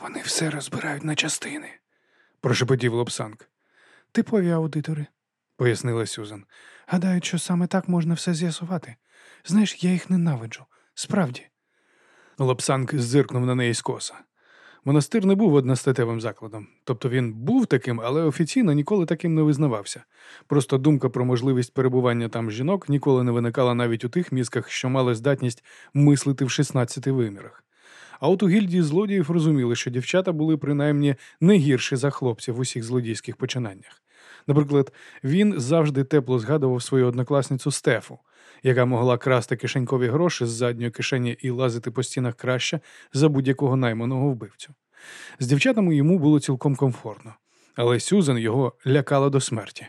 Вони все розбирають на частини, прошепотів Лобсанг. Типові аудитори, пояснила Сюзан. Гадають, що саме так можна все з'ясувати. Знаєш, я їх ненавиджу. Справді. Лобсанг зиркнув на неї скоса. Монастир не був одностатевим закладом, тобто він був таким, але офіційно ніколи таким не визнавався. Просто думка про можливість перебування там жінок ніколи не виникала навіть у тих мізках, що мали здатність мислити в 16 вимірах. А от у гільдії злодіїв розуміли, що дівчата були принаймні не гірші за хлопців в усіх злодійських починаннях. Наприклад, він завжди тепло згадував свою однокласницю Стефу, яка могла красти кишенькові гроші з задньої кишені і лазити по стінах краще за будь-якого найманого вбивцю. З дівчатами йому було цілком комфортно, але Сюзан його лякала до смерті.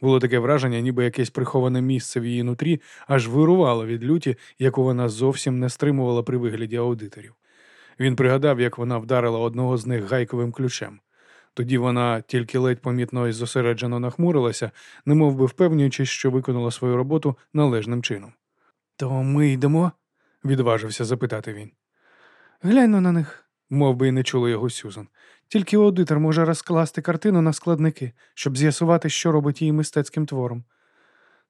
Було таке враження, ніби якесь приховане місце в її нутрі аж вирувало від люті, яку вона зовсім не стримувала при вигляді аудиторів. Він пригадав, як вона вдарила одного з них гайковим ключем. Тоді вона тільки ледь помітно і зосереджено нахмурилася, немов би впевнюючись, що виконала свою роботу належним чином. То ми йдемо? відважився запитати він. Гляньмо на них, мов би й не чула його Сюзан. Тільки аудитор може розкласти картину на складники, щоб з'ясувати, що робить її мистецьким твором.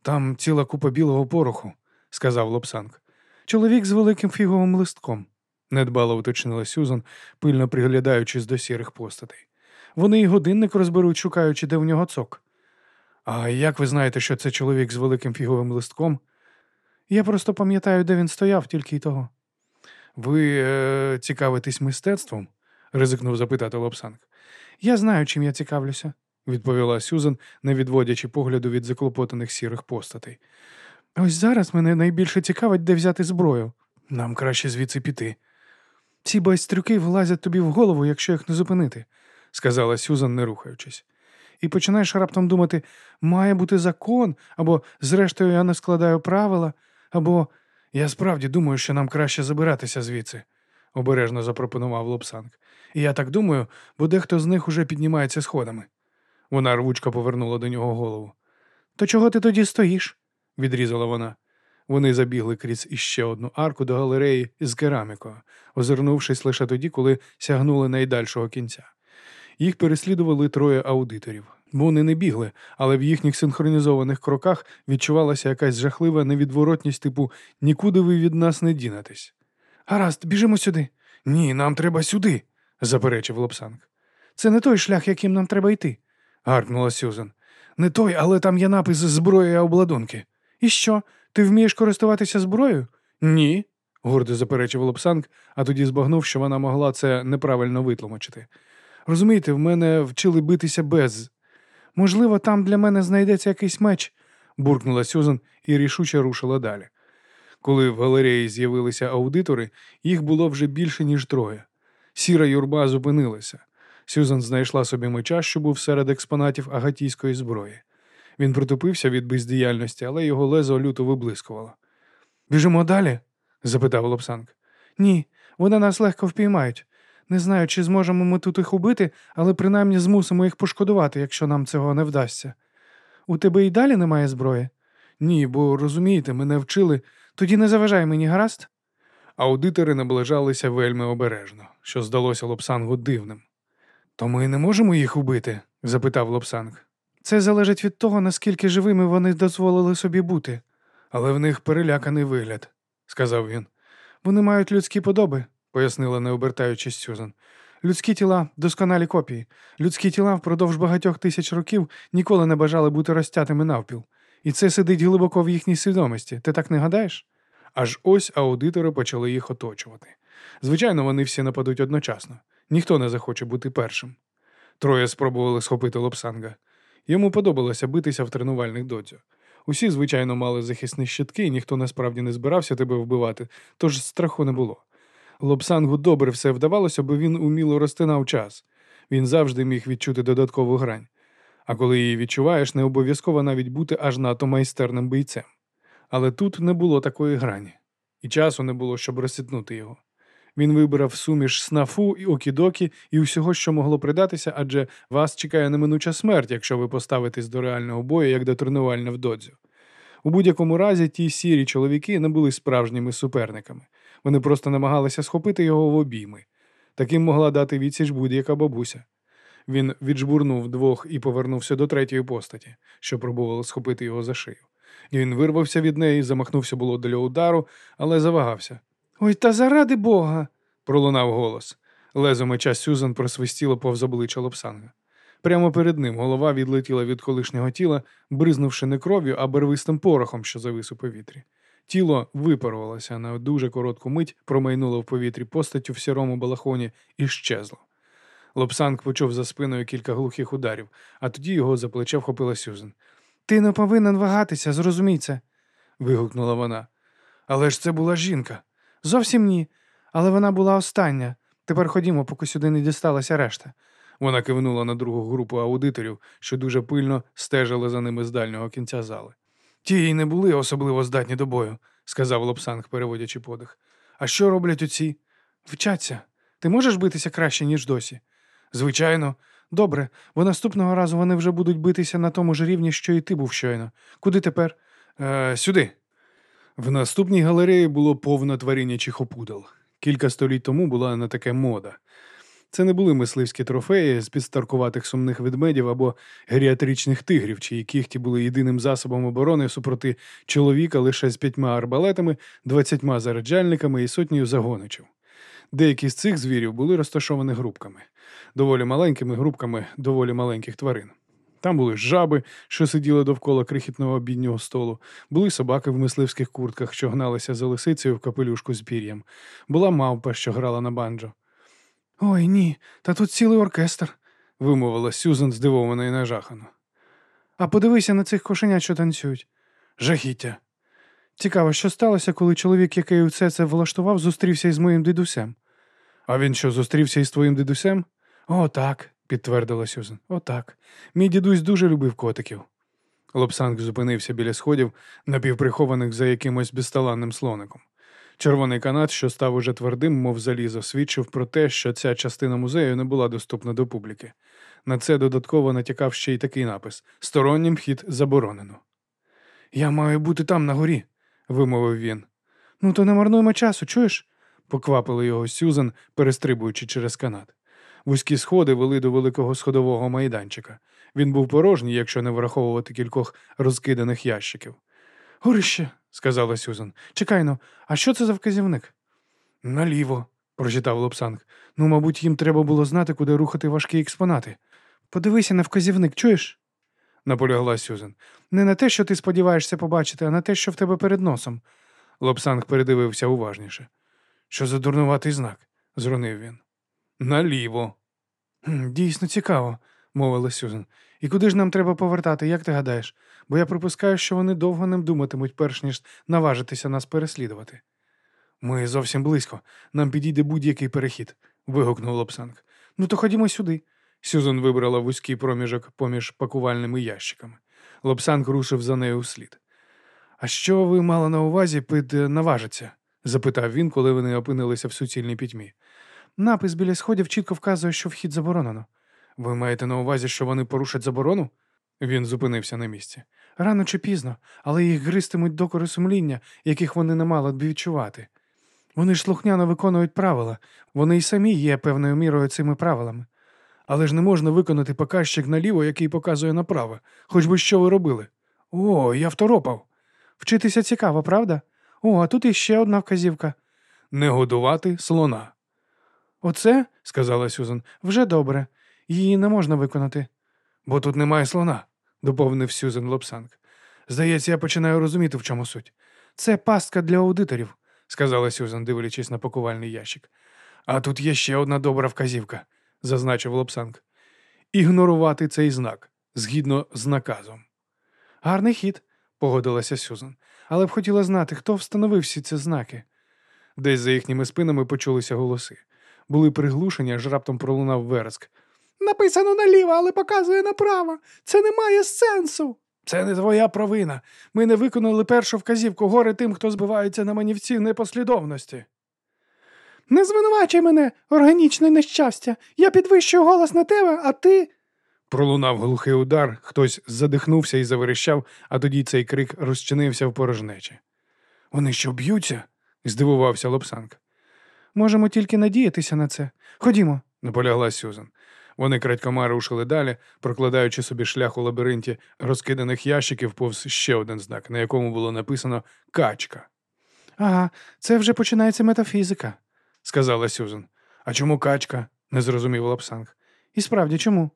Там ціла купа білого пороху, сказав Лобсанг. Чоловік з великим фіговим листком, недбало уточнила Сюзан, пильно приглядаючись до сірих постатей. Вони й годинник розберуть, шукаючи, де в нього цок. А як ви знаєте, що це чоловік з великим фіговим листком? Я просто пам'ятаю, де він стояв, тільки й того. Ви е, цікавитесь мистецтвом? ризикнув запитати Лобсанг. Я знаю, чим я цікавлюся, відповіла Сюзан, не відводячи погляду від заклопотаних сірих постатей. Ось зараз мене найбільше цікавить, де взяти зброю. Нам краще звідси піти. Ці байстрюки влазять тобі в голову, якщо їх не зупинити, сказала Сюзан, не рухаючись. І починаєш раптом думати, має бути закон, або, зрештою, я не складаю правила, або я справді думаю, що нам краще забиратися звідси, обережно запропонував Лобсанг. І я так думаю, бо дехто з них уже піднімається сходами. Вона рвучко повернула до нього голову. То чого ти тоді стоїш? відрізала вона. Вони забігли крізь іще одну арку до галереї з керамікою, озирнувшись лише тоді, коли сягнули найдальшого кінця. Їх переслідували троє аудиторів. Вони не бігли, але в їхніх синхронізованих кроках відчувалася якась жахлива невідворотність, типу нікуди ви від нас не дінетесь. Гаразд, біжимо сюди. Ні, нам треба сюди, заперечив Лобсанг. Це не той шлях, яким нам треба йти, гаркнула Сюзан. Не той, але там є напис зброї обладунки. І що? Ти вмієш користуватися зброєю? Ні, гордо заперечив Лобсанг, а тоді збагнув, що вона могла це неправильно витлумачити. Розумієте, в мене вчили битися без. Можливо, там для мене знайдеться якийсь меч, буркнула Сюзан і рішуче рушила далі. Коли в галереї з'явилися аудитори, їх було вже більше, ніж троє. Сіра юрба зупинилася. Сюзан знайшла собі меча, що був серед експонатів агатійської зброї. Він притупився від бездіяльності, але його лезо люто виблискувало. Біжимо далі? запитав Лобсанг. Ні, вони нас легко впіймають. Не знаю, чи зможемо ми тут їх убити, але принаймні змусимо їх пошкодувати, якщо нам цього не вдасться. У тебе і далі немає зброї? Ні, бо розумієте, мене вчили. Тоді не заважай мені, гаразд? Аудитори наближалися вельми обережно, що здалося Лобсангу дивним. То ми не можемо їх убити? запитав Лобсанг. Це залежить від того, наскільки живими вони дозволили собі бути. Але в них переляканий вигляд, сказав він. Вони мають людські подоби, пояснила, не обертаючись Сюзан. Людські тіла досконалі копії. Людські тіла впродовж багатьох тисяч років ніколи не бажали бути розтятими навпіл. І це сидить глибоко в їхній свідомості. Ти так не гадаєш? Аж ось аудитори почали їх оточувати. Звичайно, вони всі нападуть одночасно. Ніхто не захоче бути першим. Троє спробували схопити лобсанга. Йому подобалося битися в тренувальних додзю. Усі, звичайно, мали захисні щитки, і ніхто насправді не збирався тебе вбивати, тож страху не було. Лобсангу добре все вдавалося, бо він уміло розтинав час. Він завжди міг відчути додаткову грань. А коли її відчуваєш, не обов'язково навіть бути аж надто майстерним бійцем. Але тут не було такої грані, і часу не було, щоб розсітнути його. Він вибрав суміш снафу і окідокі і усього, що могло придатися, адже вас чекає неминуча смерть, якщо ви поставитесь до реального бою, як до тренувальне в додзю. У будь-якому разі ті сірі чоловіки не були справжніми суперниками. Вони просто намагалися схопити його в обійми. Таким могла дати відсіч будь-яка бабуся. Він віджбурнув двох і повернувся до третьої постаті, що пробувало схопити його за шию. Він вирвався від неї, замахнувся було для удару, але завагався. Ой, та заради бога. пролунав голос. Лезо меча Сюзан просвистіло повз обличчя Лопсанга. Прямо перед ним голова відлетіла від колишнього тіла, бризнувши не кров'ю, а барвистим порохом, що завис у повітрі. Тіло випарувалося на дуже коротку мить, промайнуло в повітрі постаттю в сірому балахоні і щезло. Лобсанг почув за спиною кілька глухих ударів, а тоді його за плече вхопила Сюзан. Ти не повинен вагатися, зрозумій це. вигукнула вона. Але ж це була жінка. Зовсім ні. Але вона була остання. Тепер ходімо, поки сюди не дісталася решта. Вона кивнула на другу групу аудиторів, що дуже пильно стежили за ними з дальнього кінця зали. Ті й не були особливо здатні до бою, сказав Лобсанг, переводячи подих. А що роблять оці? Вчаться. Ти можеш битися краще, ніж досі? Звичайно, добре, бо наступного разу вони вже будуть битися на тому ж рівні, що і ти був щойно. Куди тепер? Е, Сюди. В наступній галереї було повно твариннячих опудал. Кілька століть тому була на таке мода. Це не були мисливські трофеї з підстаркуватих сумних ведмедів або геріатричних тигрів, чиї кіхті були єдиним засобом оборони супроти чоловіка лише з п'ятьма арбалетами, двадцятьма заряджальниками і сотнею загоничів. Деякі з цих звірів були розташовані групками, доволі маленькими групками доволі маленьких тварин. Там були жаби, що сиділи довкола крихітного обіднього столу, були собаки в мисливських куртках, що гналися за лисицею в капелюшку з пір'ям, була мавпа, що грала на банджо. Ой ні, та тут цілий оркестр, вимовила Сюзан, здивована і нажахано. А подивися на цих кошенят, що танцюють. Жахіття. Цікаво, що сталося, коли чоловік, який усе це влаштував, зустрівся із моїм дідусем. А він що, зустрівся із твоїм дідусем? О, так, підтвердила Сюзан. О, так. Мій дідусь дуже любив котиків. Лобсанг зупинився біля сходів, напівприхованих за якимось безталанним слоником. Червоний канат, що став уже твердим, мов залізо, свідчив про те, що ця частина музею не була доступна до публіки. На це додатково натякав ще й такий напис Стороннім вхід заборонено. Я маю бути там на горі, вимовив він. Ну, то не марнуємо часу, чуєш? поквапили його Сюзан, перестрибуючи через канат. Вузькі сходи вели до великого сходового майданчика. Він був порожній, якщо не враховувати кількох розкиданих ящиків. Горище, сказала Сюзан. Чекай ну, а що це за вказівник? Наліво, прочитав Лобсанг. Ну, мабуть, їм треба було знати, куди рухати важкі експонати. Подивися на вказівник, чуєш? наполягла Сюзан. Не на те, що ти сподіваєшся побачити, а на те, що в тебе перед носом. Лобсанг передивився уважніше. Що за дурнуватий знак? зронив він. Наліво. Дійсно цікаво, мовила Сюзан. І куди ж нам треба повертати, як ти гадаєш? Бо я припускаю, що вони довго ним думатимуть, перш ніж наважитися нас переслідувати. Ми зовсім близько, нам підійде будь-який перехід, вигукнув Лобсанг. Ну, то ходімо сюди. Сюзан вибрала вузький проміжок поміж пакувальними ящиками. Лобсанг рушив за нею вслід. А що ви мали на увазі під наважиться? запитав він, коли вони опинилися в суцільній пітьмі. Напис біля сходів чітко вказує, що вхід заборонено. Ви маєте на увазі, що вони порушать заборону? Він зупинився на місці. Рано чи пізно, але їх гристимуть докори сумління, яких вони не мали б відчувати. Вони ж слухняно виконують правила, вони й самі є певною мірою цими правилами. Але ж не можна виконати показчик наліво, який показує направо, хоч би що ви робили. О, я второпав. Вчитися цікаво, правда? О, а тут іще одна вказівка. Не годувати слона. Оце, сказала Сюзан, вже добре. Її не можна виконати. Бо тут немає слона, доповнив Сюзан Лобсанг. Здається, я починаю розуміти, в чому суть. Це пастка для аудиторів, сказала Сюзан, дивлячись на пакувальний ящик. А тут є ще одна добра вказівка, зазначив Лобсанг. Ігнорувати цей знак згідно з наказом. Гарний хід, погодилася Сюзан, але б хотіла знати, хто встановив всі ці знаки. Десь за їхніми спинами почулися голоси. Були приглушені, аж раптом пролунав вереск. Написано наліво, але показує направо. Це не має сенсу. Це не твоя провина. Ми не виконали першу вказівку гори тим, хто збивається на манівці непослідовності. Не звинувачуй мене, органічне нещастя. Я підвищую голос на тебе, а ти. Пролунав глухий удар, хтось задихнувся і заверещав, а тоді цей крик розчинився в порожнечі. Вони що б'ються? здивувався Лобсанг. Можемо тільки надіятися на це. Ходімо, наполягла Сюзан. Вони крадькома рушили далі, прокладаючи собі шлях у лабіринті розкиданих ящиків повз ще один знак, на якому було написано Качка. Ага, це вже починається метафізика, сказала Сюзан. А чому качка? не зрозумів Лобсанг. І справді чому?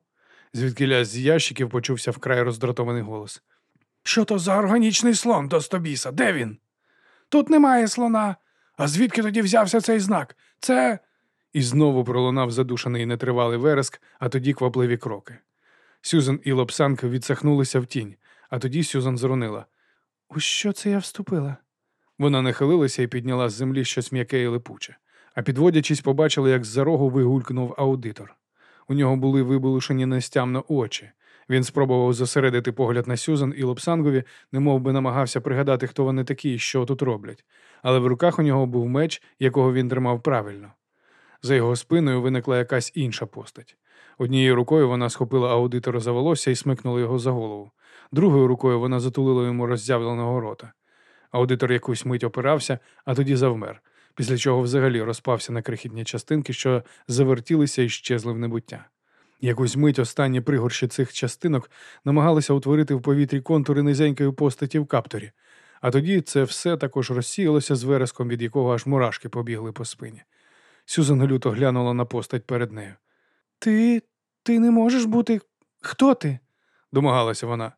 Звідкиля з ящиків почувся вкрай роздратований голос. Що то за органічний слон до стобіса? Де він? Тут немає слона. А звідки тоді взявся цей знак? Це. І знову пролунав задушений нетривалий вереск, а тоді квапливі кроки. Сюзан і Лобсанг відсахнулися в тінь, а тоді Сюзан зронила. У що це я вступила? Вона нахилилася і підняла з землі щось м'яке і липуче, а підводячись, побачила, як з-за рогу вигулькнув аудитор. У нього були вибулушені нестямно очі. Він спробував зосередити погляд на Сюзан і Лопсангові, немов би намагався пригадати, хто вони такі і що тут роблять. Але в руках у нього був меч, якого він тримав правильно. За його спиною виникла якась інша постать. Однією рукою вона схопила аудитора за волосся і смикнула його за голову. Другою рукою вона затулила йому роззявленого рота. Аудитор якусь мить опирався, а тоді завмер, після чого взагалі розпався на крихітні частинки, що завертілися і щезли в небуття. Якусь мить останні пригорші цих частинок намагалися утворити в повітрі контури низенької постаті в капторі, а тоді це все також розсіялося з вереском, від якого аж мурашки побігли по спині. Сюзан люто глянула на постать перед нею. Ти ти не можеш бути. Хто ти? домагалася вона.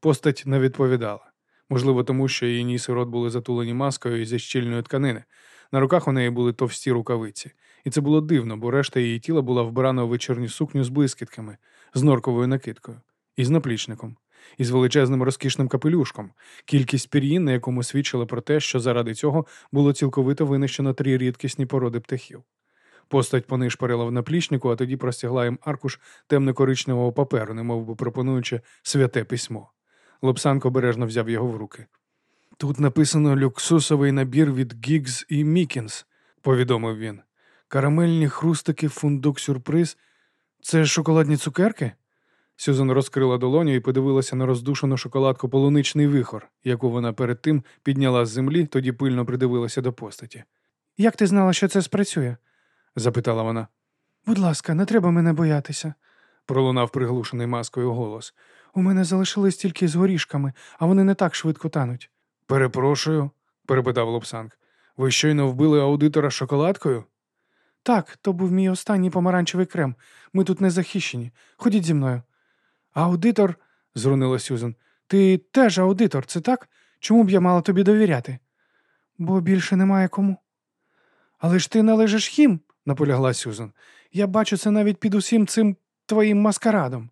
Постать не відповідала. Можливо, тому що її ніс і рот були затулені маскою зі щільної тканини. На руках у неї були товсті рукавиці, і це було дивно, бо решта її тіла була вбрана у вечірню сукню з блискітками, з норковою накидкою, і з наплічником, і з величезним розкішним капелюшком, кількість пір'їн, на якому свідчили про те, що заради цього було цілковито винищено три рідкісні породи птахів. Постать понишпарила в наплічнику, а тоді простягла їм аркуш темно-коричневого паперу, немов би пропонуючи святе письмо. Лобсанг обережно взяв його в руки. Тут написано люксусовий набір від Гігз і Мікінс, повідомив він. Карамельні хрустики, фундук сюрприз. Це шоколадні цукерки? Сюзан розкрила долоню і подивилася на роздушену шоколадку полуничний вихор, яку вона перед тим підняла з землі, тоді пильно придивилася до постаті. Як ти знала, що це спрацює? запитала вона. Будь ласка, не треба мене боятися, пролунав приглушений маскою голос. У мене залишились тільки з горішками, а вони не так швидко тануть. Перепрошую, перепитав Лобсанг. Ви щойно вбили аудитора шоколадкою? Так, то був мій останній помаранчевий крем. Ми тут не захищені. Ходіть зі мною. Аудитор, зрунила Сюзан, ти теж аудитор, це так? Чому б я мала тобі довіряти? Бо більше немає кому. Але ж ти належиш хім, наполягла Сюзан. Я бачу це навіть під усім цим твоїм маскарадом.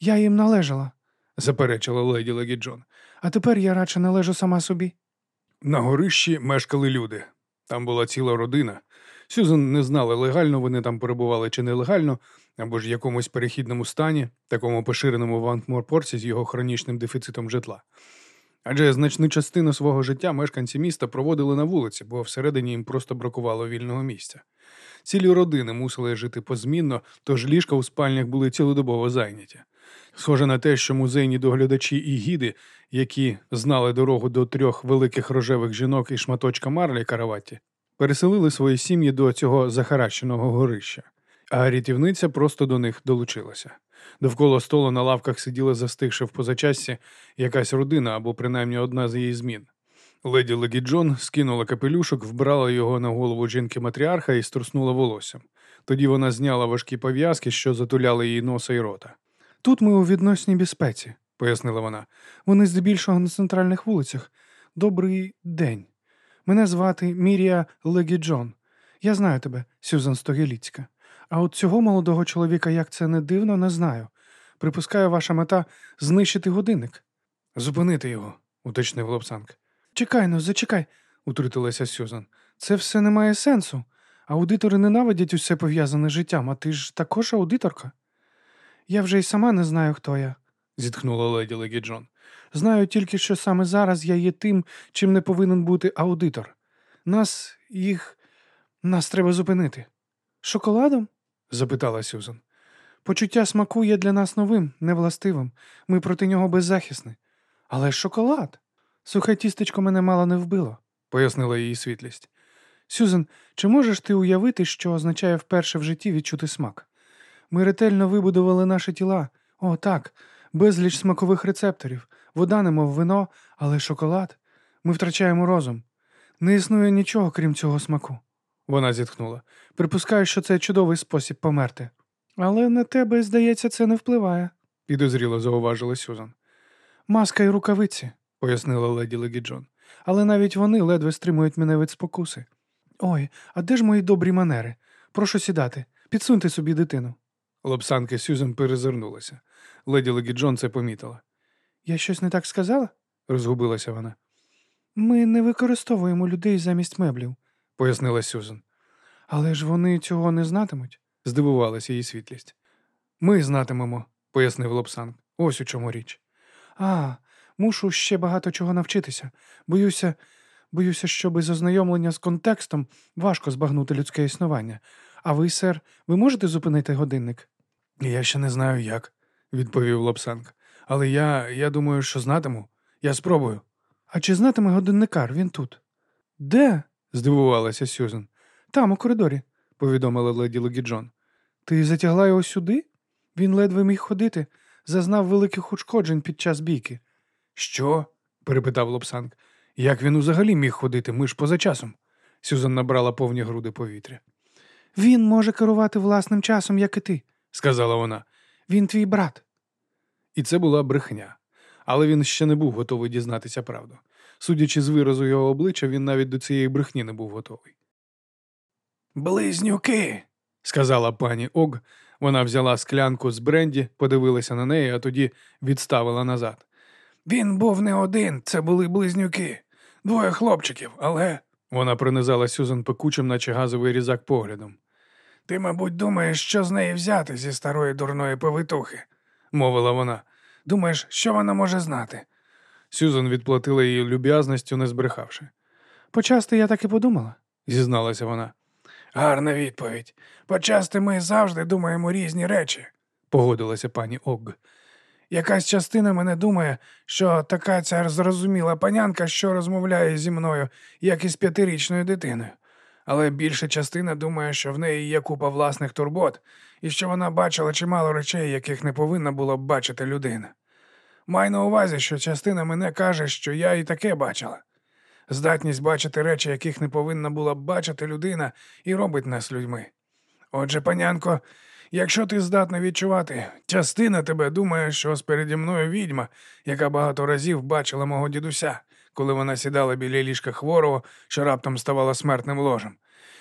Я їм належала, заперечила леді Легі. А тепер я радше належу сама собі. На горищі мешкали люди. Там була ціла родина. Сюзан не знала, легально вони там перебували чи нелегально, або ж в якомусь перехідному стані, такому поширеному в Антморпорці з його хронічним дефіцитом житла. Адже значну частину свого життя мешканці міста проводили на вулиці, бо всередині їм просто бракувало вільного місця. Цілі родини мусили жити позмінно, тож ліжка у спальнях були цілодобово зайняті. Схоже на те, що музейні доглядачі і гіди, які знали дорогу до трьох великих рожевих жінок і шматочка марлі караваті, переселили свої сім'ї до цього захаращеного горища, а рятівниця просто до них долучилася. Довкола столу на лавках сиділа, застигши в позачасці, якась родина або принаймні одна з її змін. Леді Легі Джон скинула капелюшок, вбрала його на голову жінки матріарха і струснула волоссям. Тоді вона зняла важкі пов'язки, що затуляли її носа і рота. Тут ми у відносній безпеці, пояснила вона. Вони здебільшого на центральних вулицях. Добрий день. Мене звати Мірія Легі Джон. Я знаю тебе, Сюзан Стогеліцька. А от цього молодого чоловіка, як це не дивно, не знаю. Припускаю, ваша мета знищити годинник. Зупинити його, уточнив Лобсанг. Чекай ну, зачекай, утрутилася Сюзан. Це все не має сенсу. Аудитори ненавидять усе пов'язане з життям, а ти ж також аудиторка. Я вже й сама не знаю, хто я, зітхнула леді Легі Джон. Знаю тільки, що саме зараз я є тим, чим не повинен бути аудитор. Нас їх нас треба зупинити. Шоколадом? запитала Сюзан. Почуття смаку є для нас новим, невластивим. Ми проти нього беззахисні. Але шоколад. Сухе тістечко мене мало не вбило, пояснила її світлість. Сюзан, чи можеш ти уявити, що означає вперше в житті відчути смак? Ми ретельно вибудували наші тіла. О, так, безліч смакових рецепторів, вода, немов вино, але шоколад. Ми втрачаємо розум. Не існує нічого, крім цього смаку. Вона зітхнула. Припускаю, що це чудовий спосіб померти. Але на тебе, здається, це не впливає, підозріло зауважила Сюзан. Маска й рукавиці, пояснила леді Легіджон. Але навіть вони ледве стримують мене від спокуси. Ой, а де ж мої добрі манери? Прошу сідати, підсуньте собі дитину. Лобсанки Сюзан перезирнулася. Леді Легіджон це помітила. Я щось не так сказала? розгубилася вона. Ми не використовуємо людей замість меблів, пояснила Сюзан. Але ж вони цього не знатимуть, здивувалася її світлість. Ми знатимемо, пояснив Лобсанг. Ось у чому річ. А, мушу ще багато чого навчитися. Боюся, боюся, що без ознайомлення з контекстом важко збагнути людське існування. А ви, сер, ви можете зупинити годинник? Я ще не знаю як, відповів Лобсанг. Але я, я думаю, що знатиму. Я спробую. А чи знатиме годинникар? Він тут? Де? здивувалася Сюзан. Там, у коридорі, повідомила леді Легіджон. Ти затягла його сюди? Він ледве міг ходити, зазнав великих ушкоджень під час бійки. Що? перепитав Лобсанг. Як він взагалі міг ходити? Ми ж поза часом. Сюзан набрала повні груди повітря. Він може керувати власним часом, як і ти, сказала вона. Він твій брат. І це була брехня. Але він ще не був готовий дізнатися правду. Судячи з виразу його обличчя, він навіть до цієї брехні не був готовий. Близнюки, сказала пані Ог. Вона взяла склянку з бренді, подивилася на неї, а тоді відставила назад. Він був не один, це були близнюки, двоє хлопчиків, але. Вона принизала Сюзан пекучим, наче газовий різак поглядом. Ти, мабуть, думаєш, що з неї взяти зі старої дурної повитухи, мовила вона. Думаєш, що вона може знати? Сюзан відплатила її люб'язністю, не збрехавши. Почасти я так і подумала, зізналася вона. Гарна відповідь. Почасти ми завжди думаємо різні речі, погодилася пані Огг. Якась частина мене думає, що така ця зрозуміла панянка, що розмовляє зі мною, як із п'ятирічною дитиною. Але більша частина думає, що в неї є купа власних турбот, і що вона бачила чимало речей, яких не повинна була б бачити людина. Май на увазі, що частина мене каже, що я і таке бачила. Здатність бачити речі, яких не повинна була б бачити людина, і робить нас людьми. Отже, панянко, якщо ти здатна відчувати, частина тебе думає, що спереді мною відьма, яка багато разів бачила мого дідуся, коли вона сідала біля ліжка хворого, що раптом ставала смертним ложем.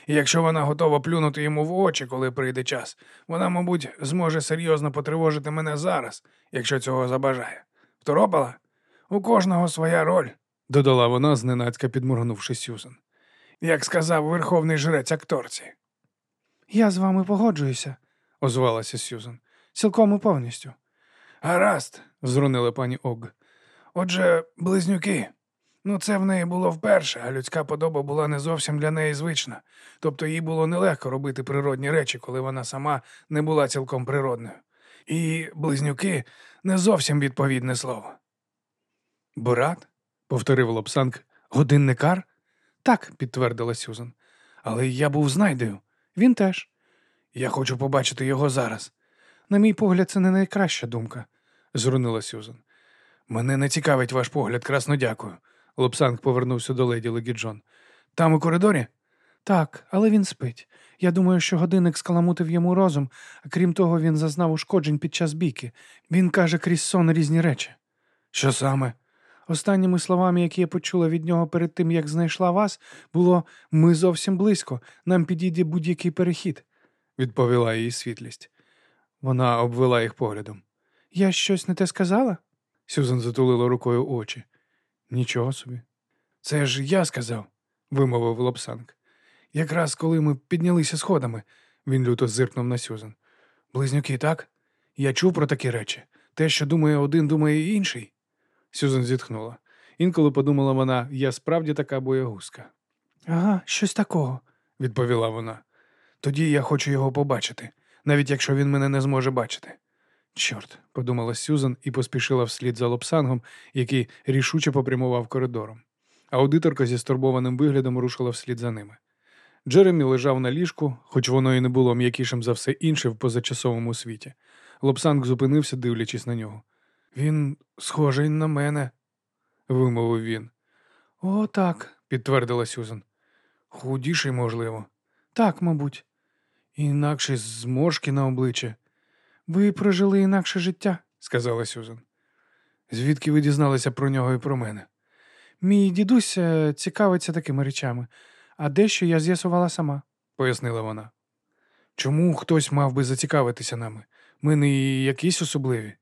І якщо вона готова плюнути йому в очі, коли прийде час, вона, мабуть, зможе серйозно потривожити мене зараз, якщо цього забажає. Второпала? У кожного своя роль, додала вона, зненацька підморгнувши Сюзан. Як сказав верховний жрець акторці. Я з вами погоджуюся, озвалася Сюзан. Цілком і повністю. Гаразд, зрунила пані Ог. Отже, близнюки. Ну, це в неї було вперше, а людська подоба була не зовсім для неї звична. Тобто їй було нелегко робити природні речі, коли вона сама не була цілком природною. І близнюки не зовсім відповідне слово. Брат? повторив Лобсанг. Годинникар? Так, підтвердила Сюзан. Але я був знайдею. Він теж. Я хочу побачити його зараз. На мій погляд, це не найкраща думка, зрунила Сюзан. Мене не цікавить ваш погляд, красно дякую. Лобсанг повернувся до леді Легіджон. Там у коридорі? Так, але він спить. Я думаю, що годинник скаламутив йому розум, а крім того, він зазнав ушкоджень під час бійки. Він каже крізь сон різні речі. Що саме? Останніми словами, які я почула від нього перед тим, як знайшла вас, було ми зовсім близько, нам підійде будь-який перехід, відповіла її світлість. Вона обвела їх поглядом. Я щось не те сказала? Сюзан затулила рукою очі. Нічого собі. Це ж я сказав, вимовив Лобсанг. Якраз коли ми піднялися сходами, він люто зиркнув на Сюзан. Близнюки, так? Я чув про такі речі. Те, що думає один, думає інший. Сюзан зітхнула. Інколи подумала вона, я справді така боягузка. Ага, щось такого, відповіла вона. Тоді я хочу його побачити, навіть якщо він мене не зможе бачити. Чорт, подумала Сюзан і поспішила вслід за лопсангом, який рішуче попрямував коридором. Аудиторка зі стурбованим виглядом рушила вслід за ними. Джеремі лежав на ліжку, хоч воно і не було м'якішим за все інше в позачасовому світі. Лобсанг зупинився, дивлячись на нього. Він схожий на мене, вимовив він. О, так, підтвердила Сюзан. Худіший, можливо. Так, мабуть. Інакше зморшки на обличчя. Ви прожили інакше життя, сказала Сюзан. Звідки ви дізналися про нього і про мене? Мій дідусь цікавиться такими речами, а дещо я з'ясувала сама, пояснила вона. Чому хтось мав би зацікавитися нами? Ми не якісь особливі.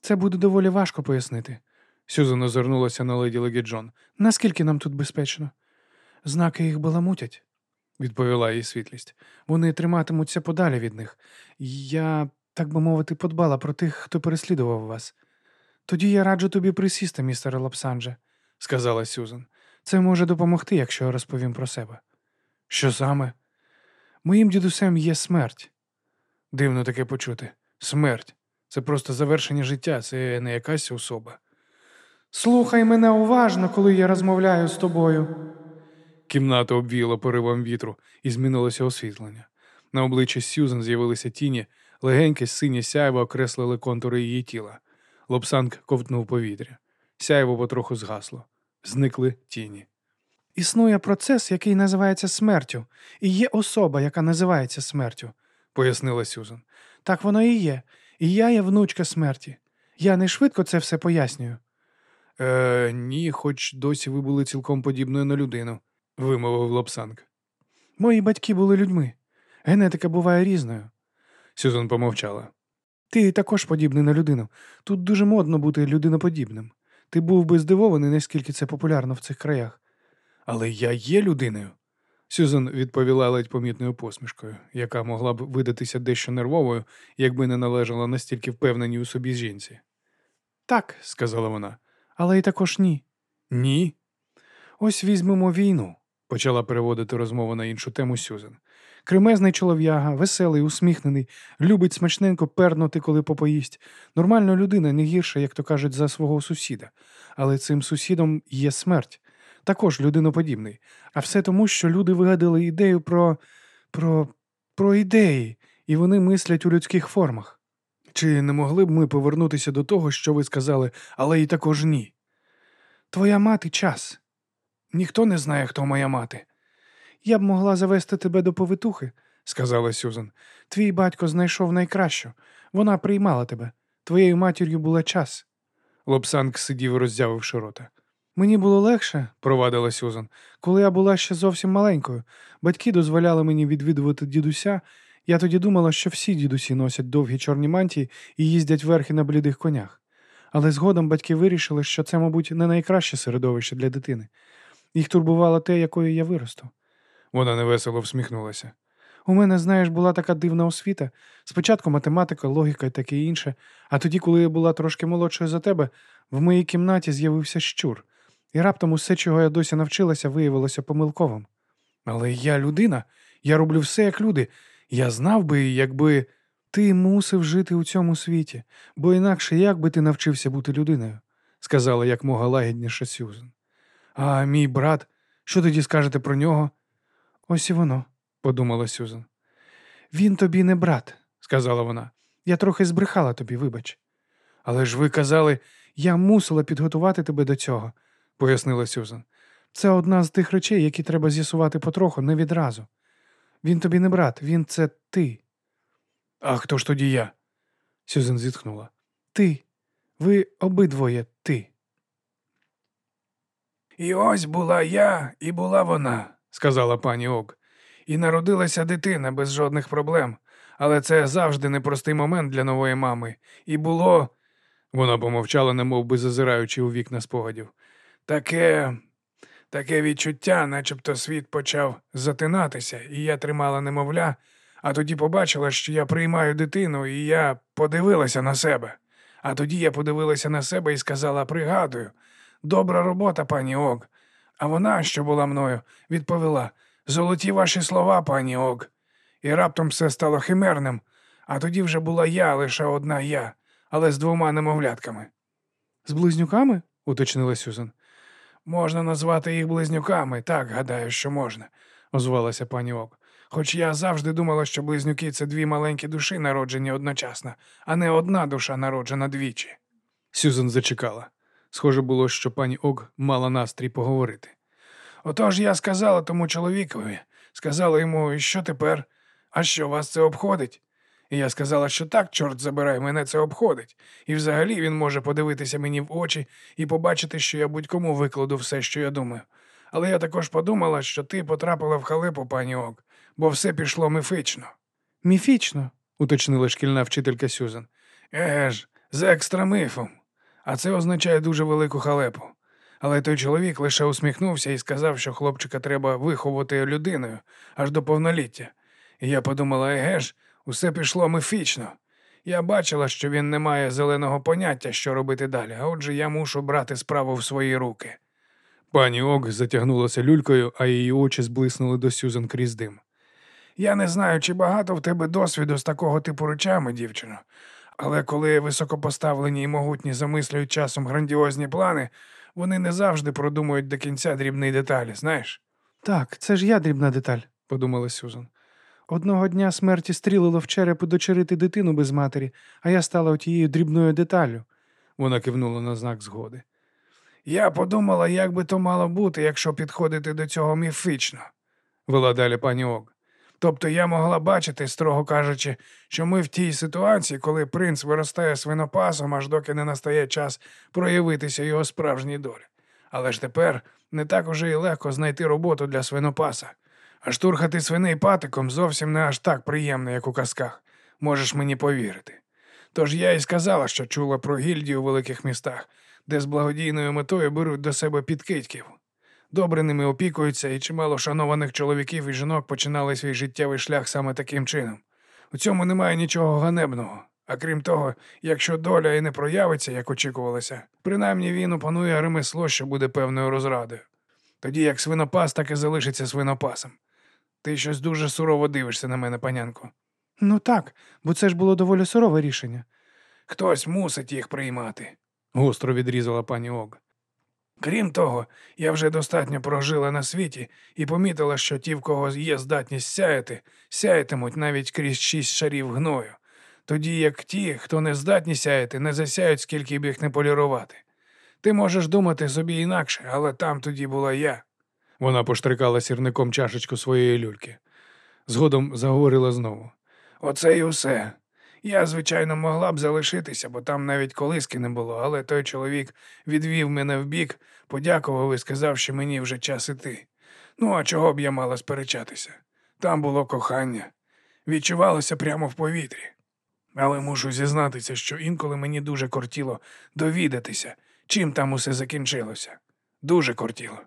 Це буде доволі важко пояснити. Сюзан озирнулася на леді Легіджон. Наскільки нам тут безпечно? Знаки їх баламутять, відповіла їй світлість. Вони триматимуться подалі від них. Я, так би мовити, подбала про тих, хто переслідував вас. Тоді я раджу тобі присісти, містере Лапсандже, сказала Сюзан. Це може допомогти, якщо розповім про себе. Що саме? Моїм дідусем є смерть. Дивно таке почути. Смерть. Це просто завершення життя, це не якась особа. Слухай мене уважно, коли я розмовляю з тобою. Кімната обвіяла поривом вітру і змінилося освітлення. На обличчі Сюзан з'явилися тіні, легеньке синє сяйво окреслили контури її тіла. Лобсанг ковтнув повітря. Сяйво потроху згасло. Зникли тіні. Існує процес, який називається смертю, і є особа, яка називається смертю, пояснила Сюзан. Так воно і є. І я є внучка смерті. Я не швидко це все пояснюю. Е, Ні, хоч досі ви були цілком подібною на людину, вимовив Лобсанг. Мої батьки були людьми. Генетика буває різною. Сюзан помовчала. Ти також подібний на людину. Тут дуже модно бути людиноподібним. Ти був би здивований, наскільки це популярно в цих краях. Але я є людиною. Сюзан відповіла ледь помітною посмішкою, яка могла б видатися дещо нервовою, якби не належала настільки впевненій у собі жінці. Так, сказала вона, але й також ні. Ні. Ось візьмемо війну, почала переводити розмову на іншу тему Сюзан. Кремезний чолов'яга, веселий, усміхнений, любить смачненько пернути, коли попоїсть. Нормальна людина не гірша, як то кажуть, за свого сусіда. Але цим сусідом є смерть, також людиноподібний. А все тому, що люди вигадали ідею про. про. про ідеї, і вони мислять у людських формах. Чи не могли б ми повернутися до того, що ви сказали, але й також ні? Твоя мати час. Ніхто не знає, хто моя мати. Я б могла завести тебе до повитухи, сказала Сюзан. Твій батько знайшов найкращу. Вона приймала тебе. Твоєю матір'ю була час. Лобсанг сидів, роззявивши рота. Мені було легше, провадила Сюзан, коли я була ще зовсім маленькою. Батьки дозволяли мені відвідувати дідуся. Я тоді думала, що всі дідусі носять довгі чорні мантії і їздять верхи на блідих конях. Але згодом батьки вирішили, що це, мабуть, не найкраще середовище для дитини. Їх турбувало те, якою я виросту. Вона невесело всміхнулася. У мене, знаєш, була така дивна освіта. Спочатку математика, логіка і таке інше, а тоді, коли я була трошки молодшою за тебе, в моїй кімнаті з'явився щур, і раптом усе, чого я досі навчилася, виявилося помилковим. Але я людина, я роблю все як люди. Я знав би, якби ти мусив жити у цьому світі, бо інакше як би ти навчився бути людиною, сказала як мога лагідніше Сюзан. А мій брат, що тоді скажете про нього? Ось і воно, подумала Сюзан. Він тобі не брат, сказала вона. Я трохи збрехала тобі, вибач. Але ж ви казали, я мусила підготувати тебе до цього, пояснила Сюзан. Це одна з тих речей, які треба з'ясувати потроху, не відразу. Він тобі не брат, він це ти. А хто ж тоді я? Сюзан зітхнула. Ти. Ви обидвоє ти. І ось була я, і була вона, сказала пані Ок. І народилася дитина без жодних проблем. Але це завжди непростий момент для нової мами. І було. Вона помовчала, немов би зазираючи у вікна спогадів. Таке таке відчуття, начебто світ почав затинатися, і я тримала немовля, а тоді побачила, що я приймаю дитину, і я подивилася на себе. А тоді я подивилася на себе і сказала: пригадую, добра робота, пані Ог. А вона, що була мною, відповіла Золоті ваші слова, пані Ог. І раптом все стало химерним, а тоді вже була я, лише одна я, але з двома немовлятками. З близнюками? уточнила Сюзан. Можна назвати їх близнюками, так гадаю, що можна. озвалася пані Ок. Хоч я завжди думала, що близнюки це дві маленькі душі, народжені одночасно, а не одна душа народжена двічі. Сюзан зачекала. Схоже було, що пані Ок мала настрій поговорити. Отож я сказала тому чоловікові, сказала йому, і що тепер? А що вас це обходить? І я сказала, що так, чорт забирай, мене це обходить. І взагалі він може подивитися мені в очі і побачити, що я будь-кому викладу все, що я думаю. Але я також подумала, що ти потрапила в халепу, пані Ок, бо все пішло міфічно. Міфічно, уточнила шкільна вчителька Сюзан. Еге ж, з екстрамифом. А це означає дуже велику халепу. Але той чоловік лише усміхнувся і сказав, що хлопчика треба виховати людиною аж до повноліття. І я подумала, еге ж, усе пішло міфічно. Я бачила, що він не має зеленого поняття, що робити далі, а отже я мушу брати справу в свої руки. Пані Ог затягнулася люлькою, а її очі зблиснули до Сюзан крізь дим. Я не знаю, чи багато в тебе досвіду з такого типу речами, дівчино, але коли високопоставлені і могутні замислюють часом грандіозні плани, вони не завжди продумують до кінця дрібні деталі, знаєш? Так, це ж я дрібна деталь, подумала Сюзан. Одного дня смерті стрілило в череп дочерити дитину без матері, а я стала отією дрібною деталлю. Вона кивнула на знак згоди. Я подумала, як би то мало бути, якщо підходити до цього міфічно, вела далі пані Ог. Тобто я могла бачити, строго кажучи, що ми в тій ситуації, коли принц виростає свинопасом, аж доки не настає час проявитися його справжній долі. Але ж тепер не так уже і легко знайти роботу для свинопаса. А штурхати свиней патиком зовсім не аж так приємно, як у казках. Можеш мені повірити. Тож я і сказала, що чула про гільдію у великих містах, де з благодійною метою беруть до себе підкидьків. Добре ними опікуються, і чимало шанованих чоловіків і жінок починали свій життєвий шлях саме таким чином. У цьому немає нічого ганебного. А крім того, якщо доля і не проявиться, як очікувалося, принаймні він опанує ремесло, що буде певною розрадою. Тоді як свинопас, так і залишиться свинопасом. Ти щось дуже сурово дивишся на мене, панянко. Ну так, бо це ж було доволі сурове рішення. Хтось мусить їх приймати, гостро відрізала пані Ог. Крім того, я вже достатньо прожила на світі і помітила, що ті, в кого є здатність сяяти, сяятимуть навіть крізь шість шарів гною, тоді як ті, хто не здатні сяяти, не засяють, скільки б їх не полірувати. Ти можеш думати собі інакше, але там тоді була я. Вона поштрикала сірником чашечку своєї люльки. Згодом заговорила знову. Оце і усе. Я, звичайно, могла б залишитися, бо там навіть колиски не було, але той чоловік відвів мене вбік, подякував і сказав, що мені вже час іти. Ну, а чого б я мала сперечатися? Там було кохання, відчувалося прямо в повітрі. Але мушу зізнатися, що інколи мені дуже кортіло довідатися, чим там усе закінчилося. Дуже кортіло.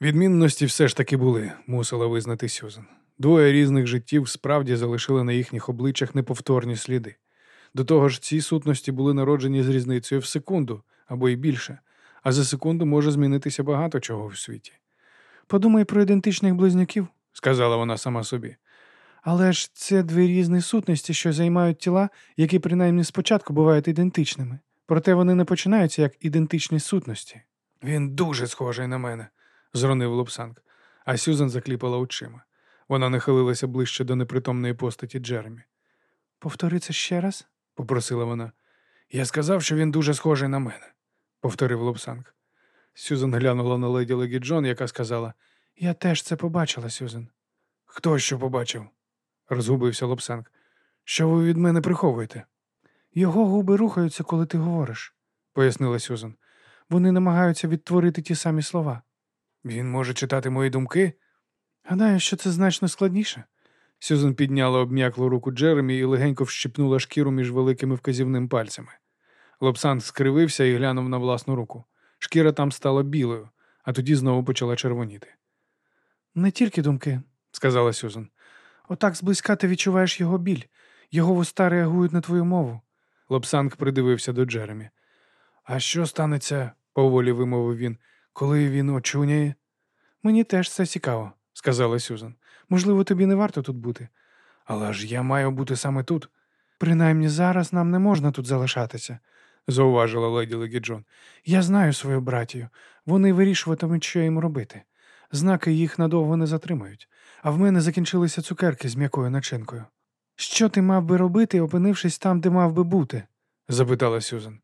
Відмінності все ж таки були, мусила визнати Сюзан. Двоє різних життів справді залишили на їхніх обличчях неповторні сліди. До того ж, ці сутності були народжені з різницею в секунду або й більше, а за секунду може змінитися багато чого в світі. Подумай про ідентичних близнюків, сказала вона сама собі. Але ж це дві різні сутності, що займають тіла, які принаймні спочатку бувають ідентичними. Проте вони не починаються як ідентичні сутності. Він дуже схожий на мене, зронив Лобсанг, а Сюзан закліпала очима. Вона нахилилася ближче до непритомної постаті Джеремі. Повтори це ще раз? попросила вона. Я сказав, що він дуже схожий на мене, повторив Лобсанг. Сюзан глянула на леді Легі Джон, яка сказала Я теж це побачила, Сюзан. Хто що побачив? розгубився Лобсанг. Що ви від мене приховуєте? Його губи рухаються, коли ти говориш, пояснила Сюзан. Вони намагаються відтворити ті самі слова. Він може читати мої думки? Гадаю, що це значно складніше. Сюзан підняла обм'яклу руку Джеремі і легенько вщипнула шкіру між великими вказівним пальцями. Лобсан скривився і глянув на власну руку. Шкіра там стала білою, а тоді знову почала червоніти. Не тільки думки, сказала Сюзан. Отак зблизька ти відчуваєш його біль, його вуста реагують на твою мову. Лобсанг придивився до Джеремі. А що станеться, поволі вимовив він, коли він очуняє? Мені теж це цікаво, сказала Сюзан. Можливо, тобі не варто тут бути. Але ж я маю бути саме тут. Принаймні зараз нам не можна тут залишатися, зауважила леді Легі Джон. Я знаю свою братію. Вони вирішуватимуть, що їм робити. знаки їх надовго не затримають, а в мене закінчилися цукерки з м'якою начинкою. Що ти мав би робити, опинившись там, де мав би бути? запитала Сюзан.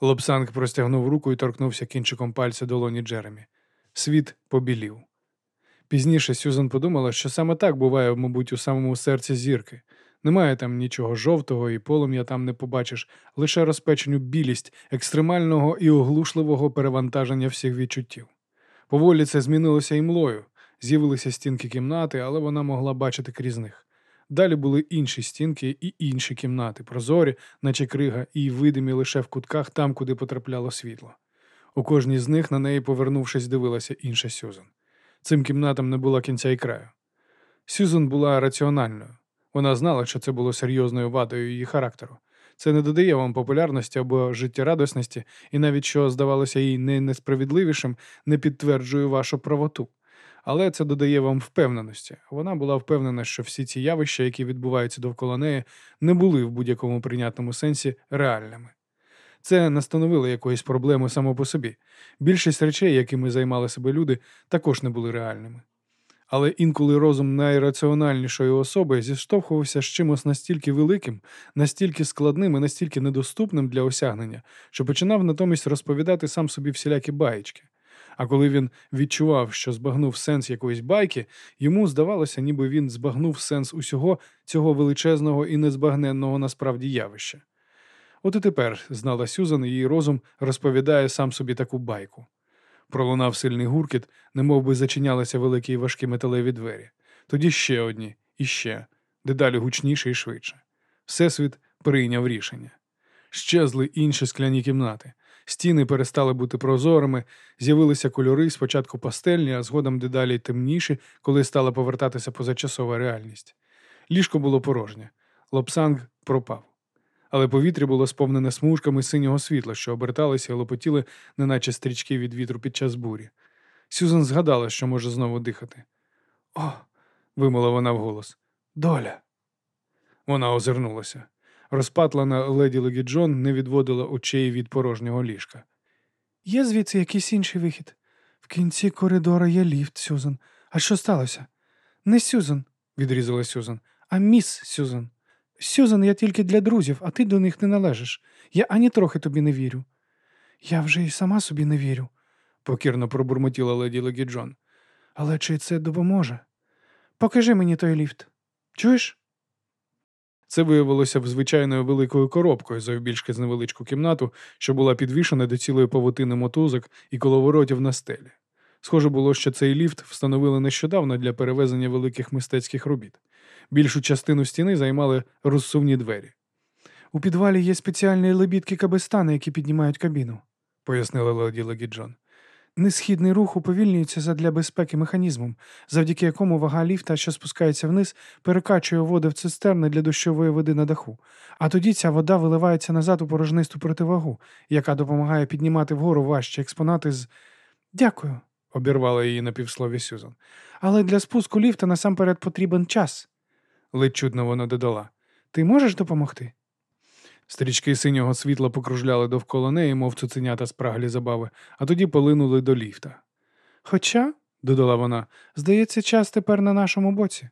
Лобсанг простягнув руку і торкнувся кінчиком пальця долоні Джеремі. Світ побілів. Пізніше Сюзан подумала, що саме так буває, мабуть, у самому серці зірки. Немає там нічого жовтого, і полум'я там не побачиш, лише розпеченю білість екстремального і оглушливого перевантаження всіх відчуттів. Поволі це змінилося і млою. З'явилися стінки кімнати, але вона могла бачити крізь них. Далі були інші стінки і інші кімнати, прозорі, наче крига, і видимі лише в кутках там, куди потрапляло світло. У кожній з них на неї, повернувшись, дивилася інша Сюзан. Цим кімнатам не було кінця і краю. Сюзан була раціональною. Вона знала, що це було серйозною вадою її характеру. Це не додає вам популярності або життєрадосності, і навіть що здавалося їй не несправедливішим, не підтверджує вашу правоту. Але це додає вам впевненості. Вона була впевнена, що всі ці явища, які відбуваються довкола неї, не були в будь-якому прийнятному сенсі реальними. Це не становило якоїсь проблеми само по собі. Більшість речей, якими займали себе люди, також не були реальними. Але інколи розум найраціональнішої особи зіштовхувався з чимось настільки великим, настільки складним і настільки недоступним для осягнення, що починав натомість розповідати сам собі всілякі баєчки. А коли він відчував, що збагнув сенс якоїсь байки, йому здавалося, ніби він збагнув сенс усього цього величезного і незбагненного насправді явища. От і тепер, знала Сюзан, її розум розповідає сам собі таку байку. Пролунав сильний гуркіт, немов би зачинялися великі і важкі металеві двері. Тоді ще одні, і ще, дедалі гучніше і швидше. Всесвіт прийняв рішення. Щезли інші скляні кімнати. Стіни перестали бути прозорими, з'явилися кольори, спочатку пастельні, а згодом дедалі темніші, коли стала повертатися позачасова реальність. Ліжко було порожнє, лопсанг пропав. Але повітря було сповнене смужками синього світла, що оберталися і лопотіли, неначе стрічки від вітру під час бурі. Сюзан згадала, що може знову дихати. О, вимила вона вголос. Доля. Вона озирнулася. Розпатлана леді Легі Джон не відводила очей від порожнього ліжка. Є звідси якийсь інший вихід. В кінці коридора є ліфт, Сюзан. А що сталося? Не Сюзан, відрізала Сюзан, а міс Сюзан. Сюзан, я тільки для друзів, а ти до них не належиш. Я ані трохи тобі не вірю. Я вже й сама собі не вірю, покірно пробурмотіла леді Легі Джон. Але чи це допоможе? Покажи мені той ліфт. Чуєш? Це виявилося б звичайною великою коробкою завбільшки з невеличку кімнату, що була підвішена до цілої павутини мотузок і коловоротів на стелі. Схоже було, що цей ліфт встановили нещодавно для перевезення великих мистецьких робіт. Більшу частину стіни займали розсувні двері. У підвалі є спеціальні лебідки кабестани, які піднімають кабіну, пояснила леді Легі. Несхідний рух уповільнюється задля безпеки механізмом, завдяки якому вага ліфта, що спускається вниз, перекачує води в цистерни для дощової води на даху. А тоді ця вода виливається назад у порожнисту противагу, яка допомагає піднімати вгору важчі експонати з. Дякую, обірвала її на півслові Сюзан. Але для спуску ліфта насамперед потрібен час. Ледь чудно вона додала. Ти можеш допомогти? Стрічки синього світла покружляли довкола неї, мов цуценята спраглі забави, а тоді полинули до ліфта. Хоча, додала вона, здається, час тепер на нашому боці.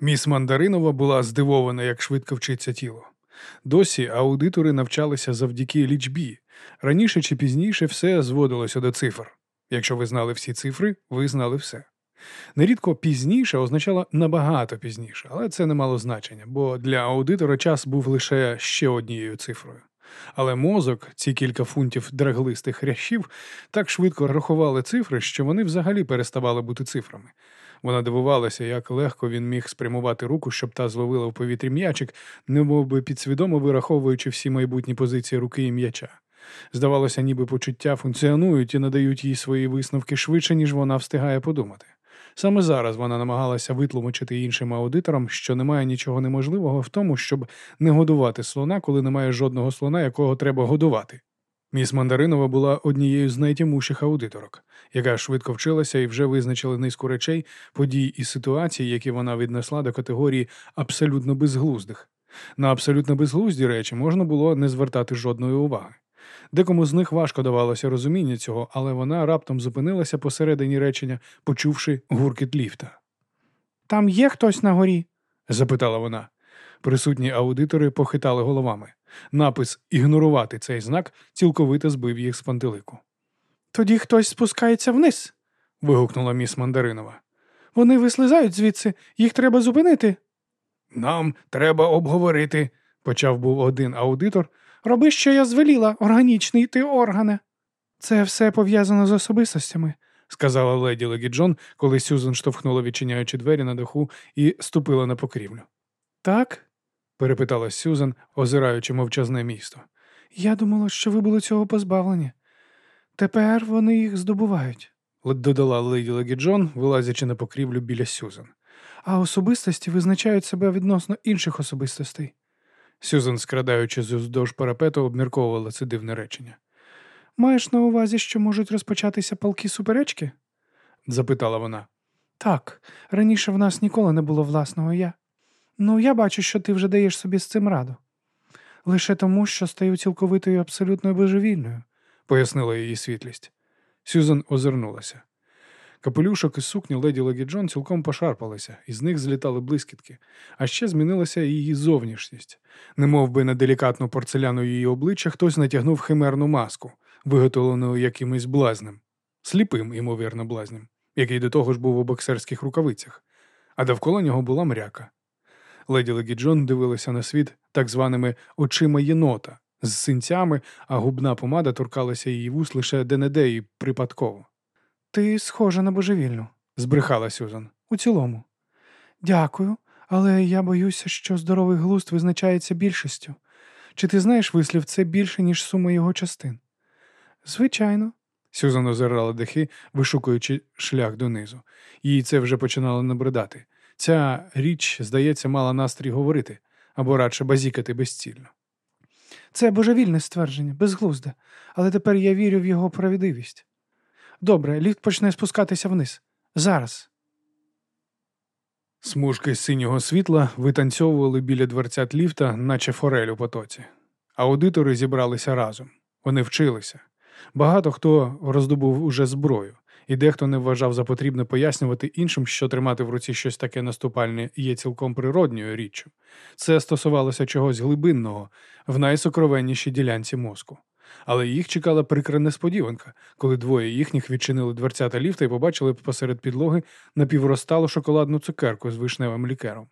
Міс Мандаринова була здивована, як швидко вчиться тіло. Досі аудитори навчалися завдяки лічбі. Раніше чи пізніше все зводилося до цифр. Якщо ви знали всі цифри, ви знали все. Нерідко пізніше означало набагато пізніше, але це не мало значення, бо для аудитора час був лише ще однією цифрою. Але мозок, ці кілька фунтів драглистих хрящів, так швидко рахували цифри, що вони взагалі переставали бути цифрами. Вона дивувалася, як легко він міг спрямувати руку, щоб та зловила в повітрі м'ячик, немов би підсвідомо вираховуючи всі майбутні позиції руки і м'яча. Здавалося, ніби почуття функціонують і надають їй свої висновки швидше, ніж вона встигає подумати. Саме зараз вона намагалася витлумачити іншим аудиторам, що немає нічого неможливого в тому, щоб не годувати слона, коли немає жодного слона, якого треба годувати. Міс Мандаринова була однією з найтямуших аудиторок, яка швидко вчилася і вже визначила низку речей, подій і ситуацій, які вона віднесла до категорії абсолютно безглуздих. На абсолютно безглузді речі можна було не звертати жодної уваги. Декому з них важко давалося розуміння цього, але вона раптом зупинилася посередині речення, почувши гуркіт ліфта. Там є хтось на горі? запитала вона. Присутні аудитори похитали головами. Напис ігнорувати цей знак цілковито збив їх з пантелику. Тоді хтось спускається вниз. вигукнула міс Мандаринова. Вони вислизають звідси, їх треба зупинити. Нам треба обговорити, почав був один аудитор. Роби, що я звеліла, органічний ти органе. Це все пов'язано з особистостями, сказала леді Легіджон, коли Сюзан штовхнула, відчиняючи двері на даху, і ступила на покрівлю. Так? перепитала Сюзан, озираючи мовчазне місто. Я думала, що ви були цього позбавлені. Тепер вони їх здобувають, додала леді Легіджон, вилазячи на покрівлю біля Сюзан. А особистості визначають себе відносно інших особистостей. Сюзан, скрадаючись уздовж парапету, обмірковувала це дивне речення. Маєш на увазі, що можуть розпочатися палки суперечки? запитала вона. Так, раніше в нас ніколи не було власного я. Ну, я бачу, що ти вже даєш собі з цим раду. Лише тому, що стаю цілковитою абсолютною божевільною, пояснила її світлість. Сюзан озирнулася. Капелюшок і сукні леді Легі Джон цілком пошарпалися, і з них злітали блискітки, а ще змінилася її зовнішність. Немов би на делікатну порцеляну її обличчя хтось натягнув химерну маску, виготовлену якимось блазнем, сліпим, ймовірно, блазнем, який до того ж був у боксерських рукавицях, а довкола нього була мряка. Леді Легі Джон дивилася на світ так званими очима єнота з синцями, а губна помада торкалася її вус лише де-не-де і припадково. Ти схожа на божевільну, збрехала Сюзан. У цілому. Дякую, але я боюся, що здоровий глузд визначається більшістю. Чи ти знаєш вислів це більше, ніж сума його частин? Звичайно. Сюзан озирала дахи, вишукуючи шлях донизу. Їй це вже починало набридати. Ця річ, здається, мала настрій говорити або радше базікати безцільно. Це божевільне ствердження, безглузде, але тепер я вірю в його правдивість. Добре, ліфт почне спускатися вниз. Зараз. Смужки синього світла витанцьовували біля дверцят ліфта, наче форель у потоці. Аудитори зібралися разом. Вони вчилися. Багато хто роздобув уже зброю, і дехто не вважав за потрібне пояснювати іншим, що тримати в руці щось таке наступальне є цілком природньою річчю. Це стосувалося чогось глибинного в найсокровеннішій ділянці мозку. Але їх чекала прикра несподіванка, коли двоє їхніх відчинили дверцята ліфта і побачили посеред підлоги напівросталу шоколадну цукерку з вишневим лікером.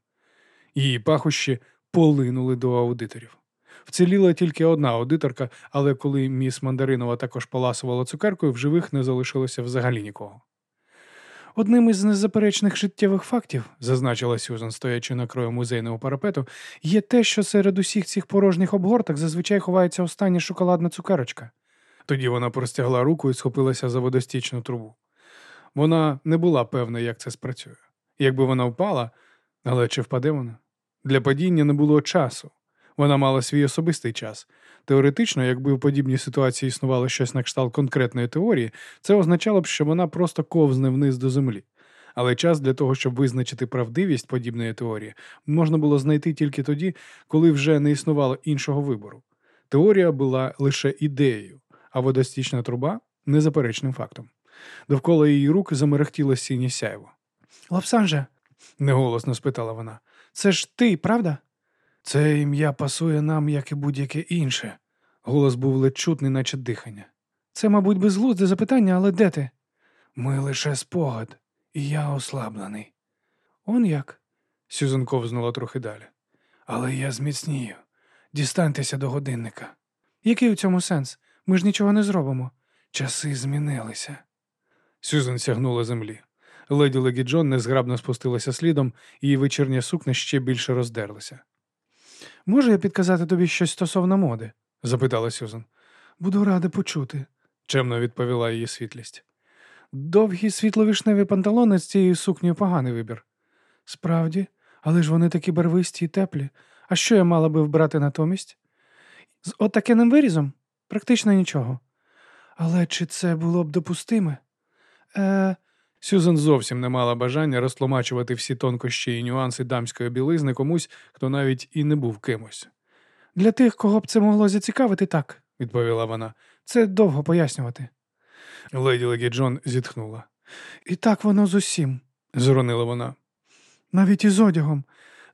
Її пахощі полинули до аудиторів. Вціліла тільки одна аудиторка, але коли міс Мандаринова також поласувала цукеркою, в живих не залишилося взагалі нікого. Одним із незаперечних життєвих фактів, зазначила Сюзан, стоячи на краю музейного парапету, є те, що серед усіх цих порожніх обгорток зазвичай ховається остання шоколадна цукерочка. Тоді вона простягла руку і схопилася за водостічну трубу. Вона не була певна, як це спрацює. Якби вона впала, але чи впаде вона? Для падіння не було часу. Вона мала свій особистий час. Теоретично, якби в подібній ситуації існувало щось на кшталт конкретної теорії, це означало б, що вона просто ковзне вниз до землі. Але час для того, щоб визначити правдивість подібної теорії, можна було знайти тільки тоді, коли вже не існувало іншого вибору. Теорія була лише ідеєю, а водостічна труба незаперечним фактом. Довкола її рук замерехтіло сінє сяйво. Лапсанже, неголосно спитала вона, це ж ти, правда? Це ім'я пасує нам, як і будь-яке інше. Голос був ледь чутний, наче дихання. Це, мабуть, безглузде запитання, але де ти? Ми лише спогад, і я ослаблений. Он як? Сюзан ковзнула трохи далі. Але я зміцнію. Дістаньтеся до годинника. Який у цьому сенс? Ми ж нічого не зробимо. Часи змінилися. Сюзан сягнула землі. Леді Легі незграбно спустилася слідом, її вечірня сукня ще більше роздерлася. Можу я підказати тобі щось стосовно моди? запитала Сюзан. Буду рада почути, чемно відповіла її світлість. Довгі світловішневі панталони з цією сукнею поганий вибір. Справді, але ж вони такі барвисті і теплі. А що я мала би вбрати натомість? З отакеним вирізом? Практично нічого. Але чи це було б допустиме? Е, Сюзан зовсім не мала бажання розтлумачувати всі тонкощі і нюанси дамської білизни комусь, хто навіть і не був кимось. Для тих, кого б це могло зацікавити, так, відповіла вона. Це довго пояснювати. Леді Легі Джон зітхнула. І так воно з усім, зронила вона. Навіть із одягом.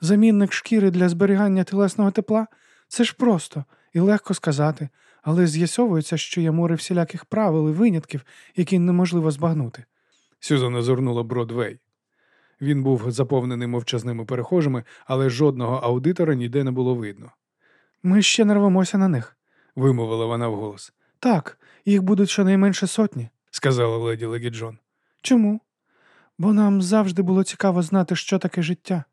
Замінник шкіри для зберігання тілесного тепла це ж просто і легко сказати, але з'ясовується, що є море всіляких правил і винятків, які неможливо збагнути. Сюзан звернула Бродвей. Він був заповнений мовчазними перехожими, але жодного аудитора ніде не було видно. Ми ще нарвемося на них, вимовила вона вголос. Так, їх будуть щонайменше сотні, сказала леді Легіджон. Чому? Бо нам завжди було цікаво знати, що таке життя.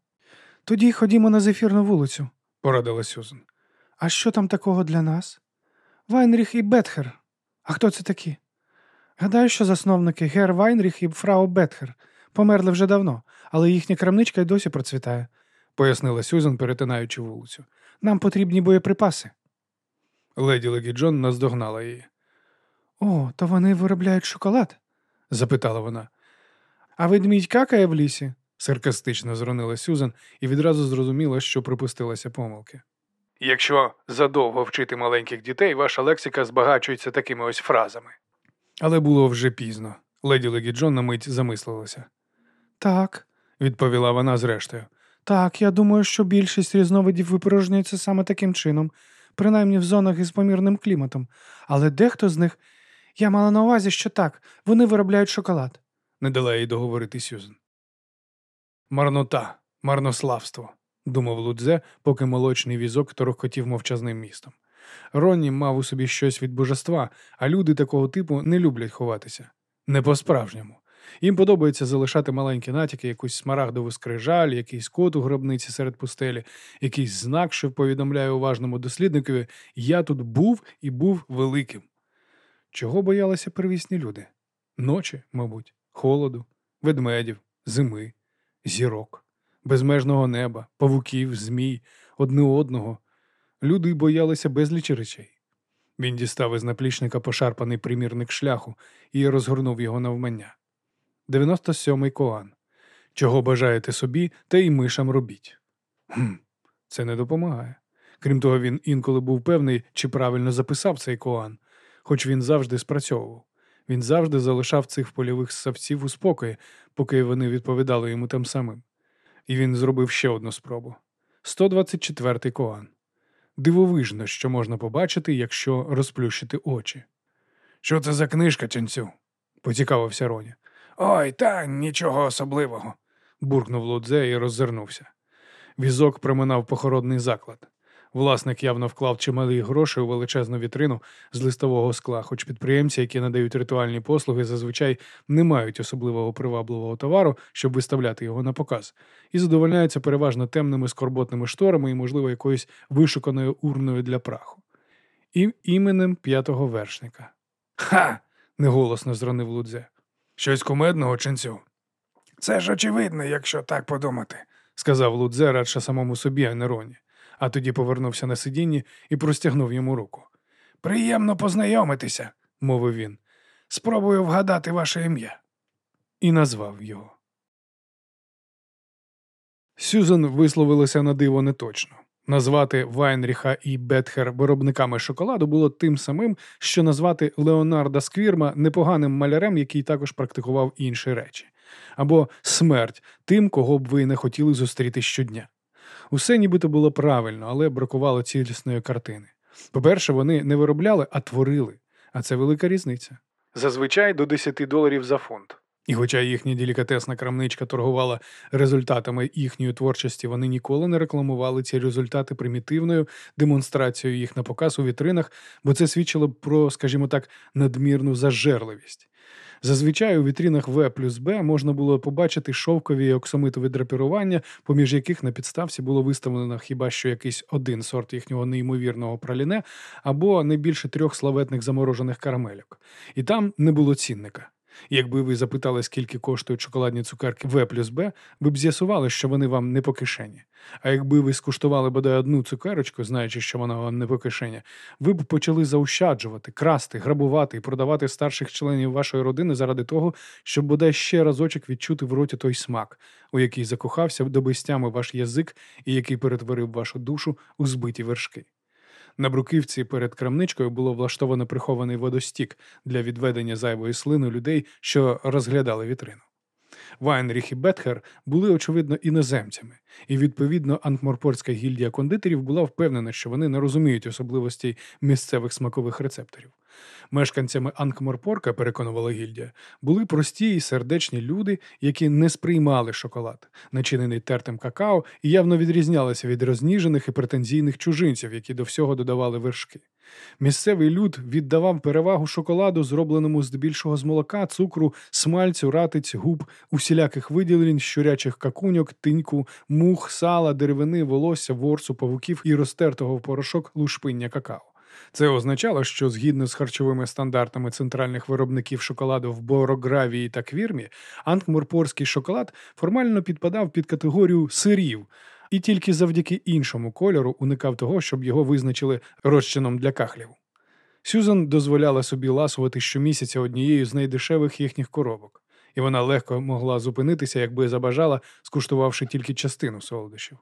Тоді ходімо на зефірну вулицю, порадила Сюзан. А що там такого для нас? Вайнріх і Бетхер. А хто це такі? Гадаю, що засновники Гер Вайнріх і Фрау Бетхер померли вже давно, але їхня крамничка й досі процвітає, пояснила Сюзан, перетинаючи вулицю. Нам потрібні боєприпаси. Леді Легі Джон наздогнала її. О, то вони виробляють шоколад? запитала вона. А ведмідь какає в лісі? саркастично зронила Сюзан і відразу зрозуміла, що припустилася помилки. Якщо задовго вчити маленьких дітей, ваша лексика збагачується такими ось фразами. Але було вже пізно. Леді Легі Джон на мить замислилася. Так, відповіла вона зрештою. Так, я думаю, що більшість різновидів випорожнюється саме таким чином, принаймні в зонах із помірним кліматом. Але дехто з них. Я мала на увазі, що так, вони виробляють шоколад, не дала їй договорити Сюзан. Марнота, марнославство, думав Лудзе, поки молочний візок торохкотів мовчазним містом. Ронні мав у собі щось від божества, а люди такого типу не люблять ховатися. Не по-справжньому. Їм подобається залишати маленькі натяки, якусь смарагдову скрижаль, якийсь кот у гробниці серед пустелі, якийсь знак, що повідомляє уважному дослідникові Я тут був і був великим. Чого боялися первісні люди? Ночі, мабуть, холоду, ведмедів, зими, зірок, безмежного неба, павуків, змій, одне одного. Люди боялися безлічі речей. Він дістав із наплічника пошарпаний примірник шляху і розгорнув його навмання. 97-й Коан. Чого бажаєте собі, те й мишам робіть. Хм, Це не допомагає. Крім того, він інколи був певний, чи правильно записав цей Коан, хоч він завжди спрацьовував. Він завжди залишав цих польових ссавців у спокої, поки вони відповідали йому тим самим. І він зробив ще одну спробу: 124-й Коан. Дивовижно, що можна побачити, якщо розплющити очі. Що це за книжка, ченцю? поцікавився Роні. Ой, та нічого особливого, буркнув Лудзе і роззирнувся. Візок проминав похоронний заклад. Власник явно вклав чималі гроші у величезну вітрину з листового скла, хоч підприємці, які надають ритуальні послуги, зазвичай не мають особливого привабливого товару, щоб виставляти його на показ, і задовольняються переважно темними скорботними шторами і, можливо, якоюсь вишуканою урною для праху. І іменем п'ятого вершника. Ха! неголосно зронив Лудзе. Щось кумедного ченцю. Це ж очевидно, якщо так подумати, сказав Лудзе радше самому собі, а не Роні а тоді повернувся на сидінні і простягнув йому руку. Приємно познайомитися, мовив він. Спробую вгадати ваше ім'я. І назвав його. Сюзан висловилася на диво неточно. Назвати Вайнріха і Бетхер виробниками шоколаду було тим самим, що назвати Леонарда Сквірма непоганим малярем, який також практикував інші речі, або смерть тим, кого б ви не хотіли зустріти щодня. Усе нібито було правильно, але бракувало цілісної картини. По-перше, вони не виробляли, а творили, а це велика різниця. Зазвичай до 10 доларів за фунт. І, хоча їхня делікатесна крамничка торгувала результатами їхньої творчості, вони ніколи не рекламували ці результати примітивною демонстрацією їх на показ у вітринах, бо це свідчило про, скажімо так, надмірну зажерливість. Зазвичай у вітрінах В плюс Б можна було побачити шовкові і оксамитові драпірування, поміж яких на підставці було виставлено хіба що якийсь один сорт їхнього неймовірного праліне або не більше трьох славетних заморожених карамельок. І там не було цінника. Якби ви запитали, скільки коштують шоколадні цукерки В плюс Б, ви б з'ясували, що вони вам не по кишені. А якби ви скуштували бодай одну цукерочку, знаючи, що вона вам не по кишені, ви б почали заощаджувати, красти, грабувати і продавати старших членів вашої родини заради того, щоб бодай ще разочок відчути в роті той смак, у який закохався до безтями ваш язик і який перетворив вашу душу у збиті вершки. На бруківці перед крамничкою було влаштовано прихований водостік для відведення зайвої слини людей, що розглядали вітрину. Вайнріх і Бетхер були, очевидно, іноземцями, і, відповідно, Анкморпорська гільдія кондитерів була впевнена, що вони не розуміють особливостей місцевих смакових рецепторів. Мешканцями Анкморпорка, переконувала гільдія, були прості і сердечні люди, які не сприймали шоколад, начинений тертим какао, і явно відрізнялися від розніжених і претензійних чужинців, які до всього додавали вершки. Місцевий люд віддавав перевагу шоколаду, зробленому здебільшого з молока, цукру, смальцю, ратиць, губ, усіляких виділень, щурячих какуньок, тиньку, мух, сала, деревини, волосся, ворсу, павуків і розтертого в порошок лушпиння какао. Це означало, що згідно з харчовими стандартами центральних виробників шоколаду в Борогравії та Квірмі, анкморпорський шоколад формально підпадав під категорію сирів і тільки завдяки іншому кольору уникав того, щоб його визначили розчином для кахлів. Сюзан дозволяла собі ласувати щомісяця однією з найдешевих їхніх коробок, і вона легко могла зупинитися, якби забажала, скуштувавши тільки частину солодощів.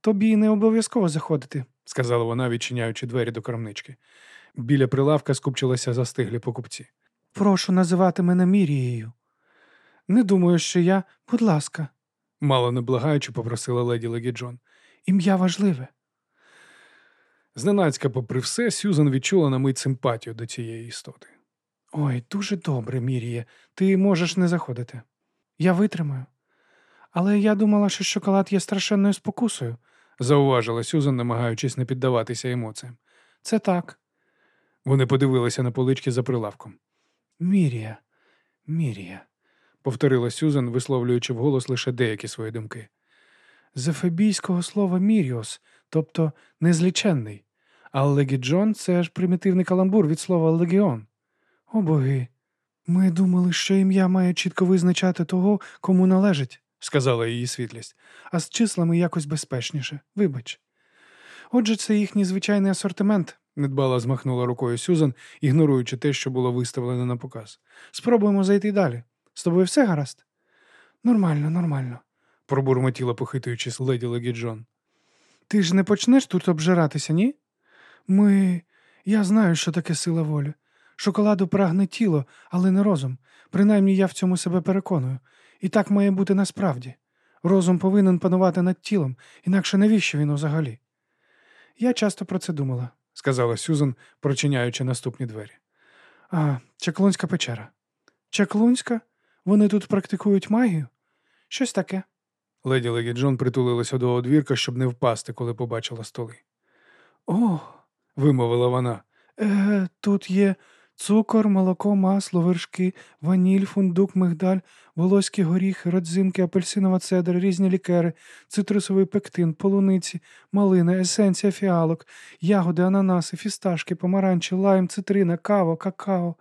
Тобі не обов'язково заходити, сказала вона, відчиняючи двері до крамнички. Біля прилавка скупчилися застиглі покупці. Прошу називати мене Мірією. Не думаю, що я, будь ласка, мало не благаючи, попросила леді Легі Джон. Ім'я важливе. Зненацька, попри все, Сюзан відчула на мить симпатію до цієї істоти. Ой, дуже добре, Міріє, ти можеш не заходити. Я витримаю. Але я думала, що шоколад є страшенною спокусою, зауважила Сюзан, намагаючись не піддаватися емоціям. Це так. Вони подивилися на полички за прилавком. Мірія, Мірія, повторила Сюзан, висловлюючи вголос лише деякі свої думки. З ефебійського слова Міріос, тобто незліченний, а легіджон це ж примітивний каламбур від слова легіон. О боги. Ми думали, що ім'я має чітко визначати того, кому належить, сказала її світлість, а з числами якось безпечніше. Вибач. Отже, це їхній звичайний асортимент, недбало змахнула рукою Сюзан, ігноруючи те, що було виставлено на показ. Спробуємо зайти далі. З тобою все гаразд? Нормально, нормально, пробурмотіла, похитуючись леді Легі Джон. Ти ж не почнеш тут обжиратися, ні? Ми. Я знаю, що таке сила волі. Шоколаду прагне тіло, але не розум. Принаймні я в цьому себе переконую. І так має бути насправді. Розум повинен панувати над тілом, інакше навіщо він взагалі? Я часто про це думала, сказала Сюзан, прочиняючи наступні двері. А, Чаклунська печера. Чаклунська? Вони тут практикують магію? Щось таке. Леді Легі Джон притулилася до одвірка, щоб не впасти, коли побачила столи. О, вимовила вона. Е, тут є цукор, молоко, масло, вершки, ваніль, фундук, мигдаль, волоські горіхи, родзинки, апельсинова цедра, різні лікери, цитрусовий пектин, полуниці, малина, есенція фіалок, ягоди, ананаси, фісташки, помаранчі, лайм, цитрина, кава, какао.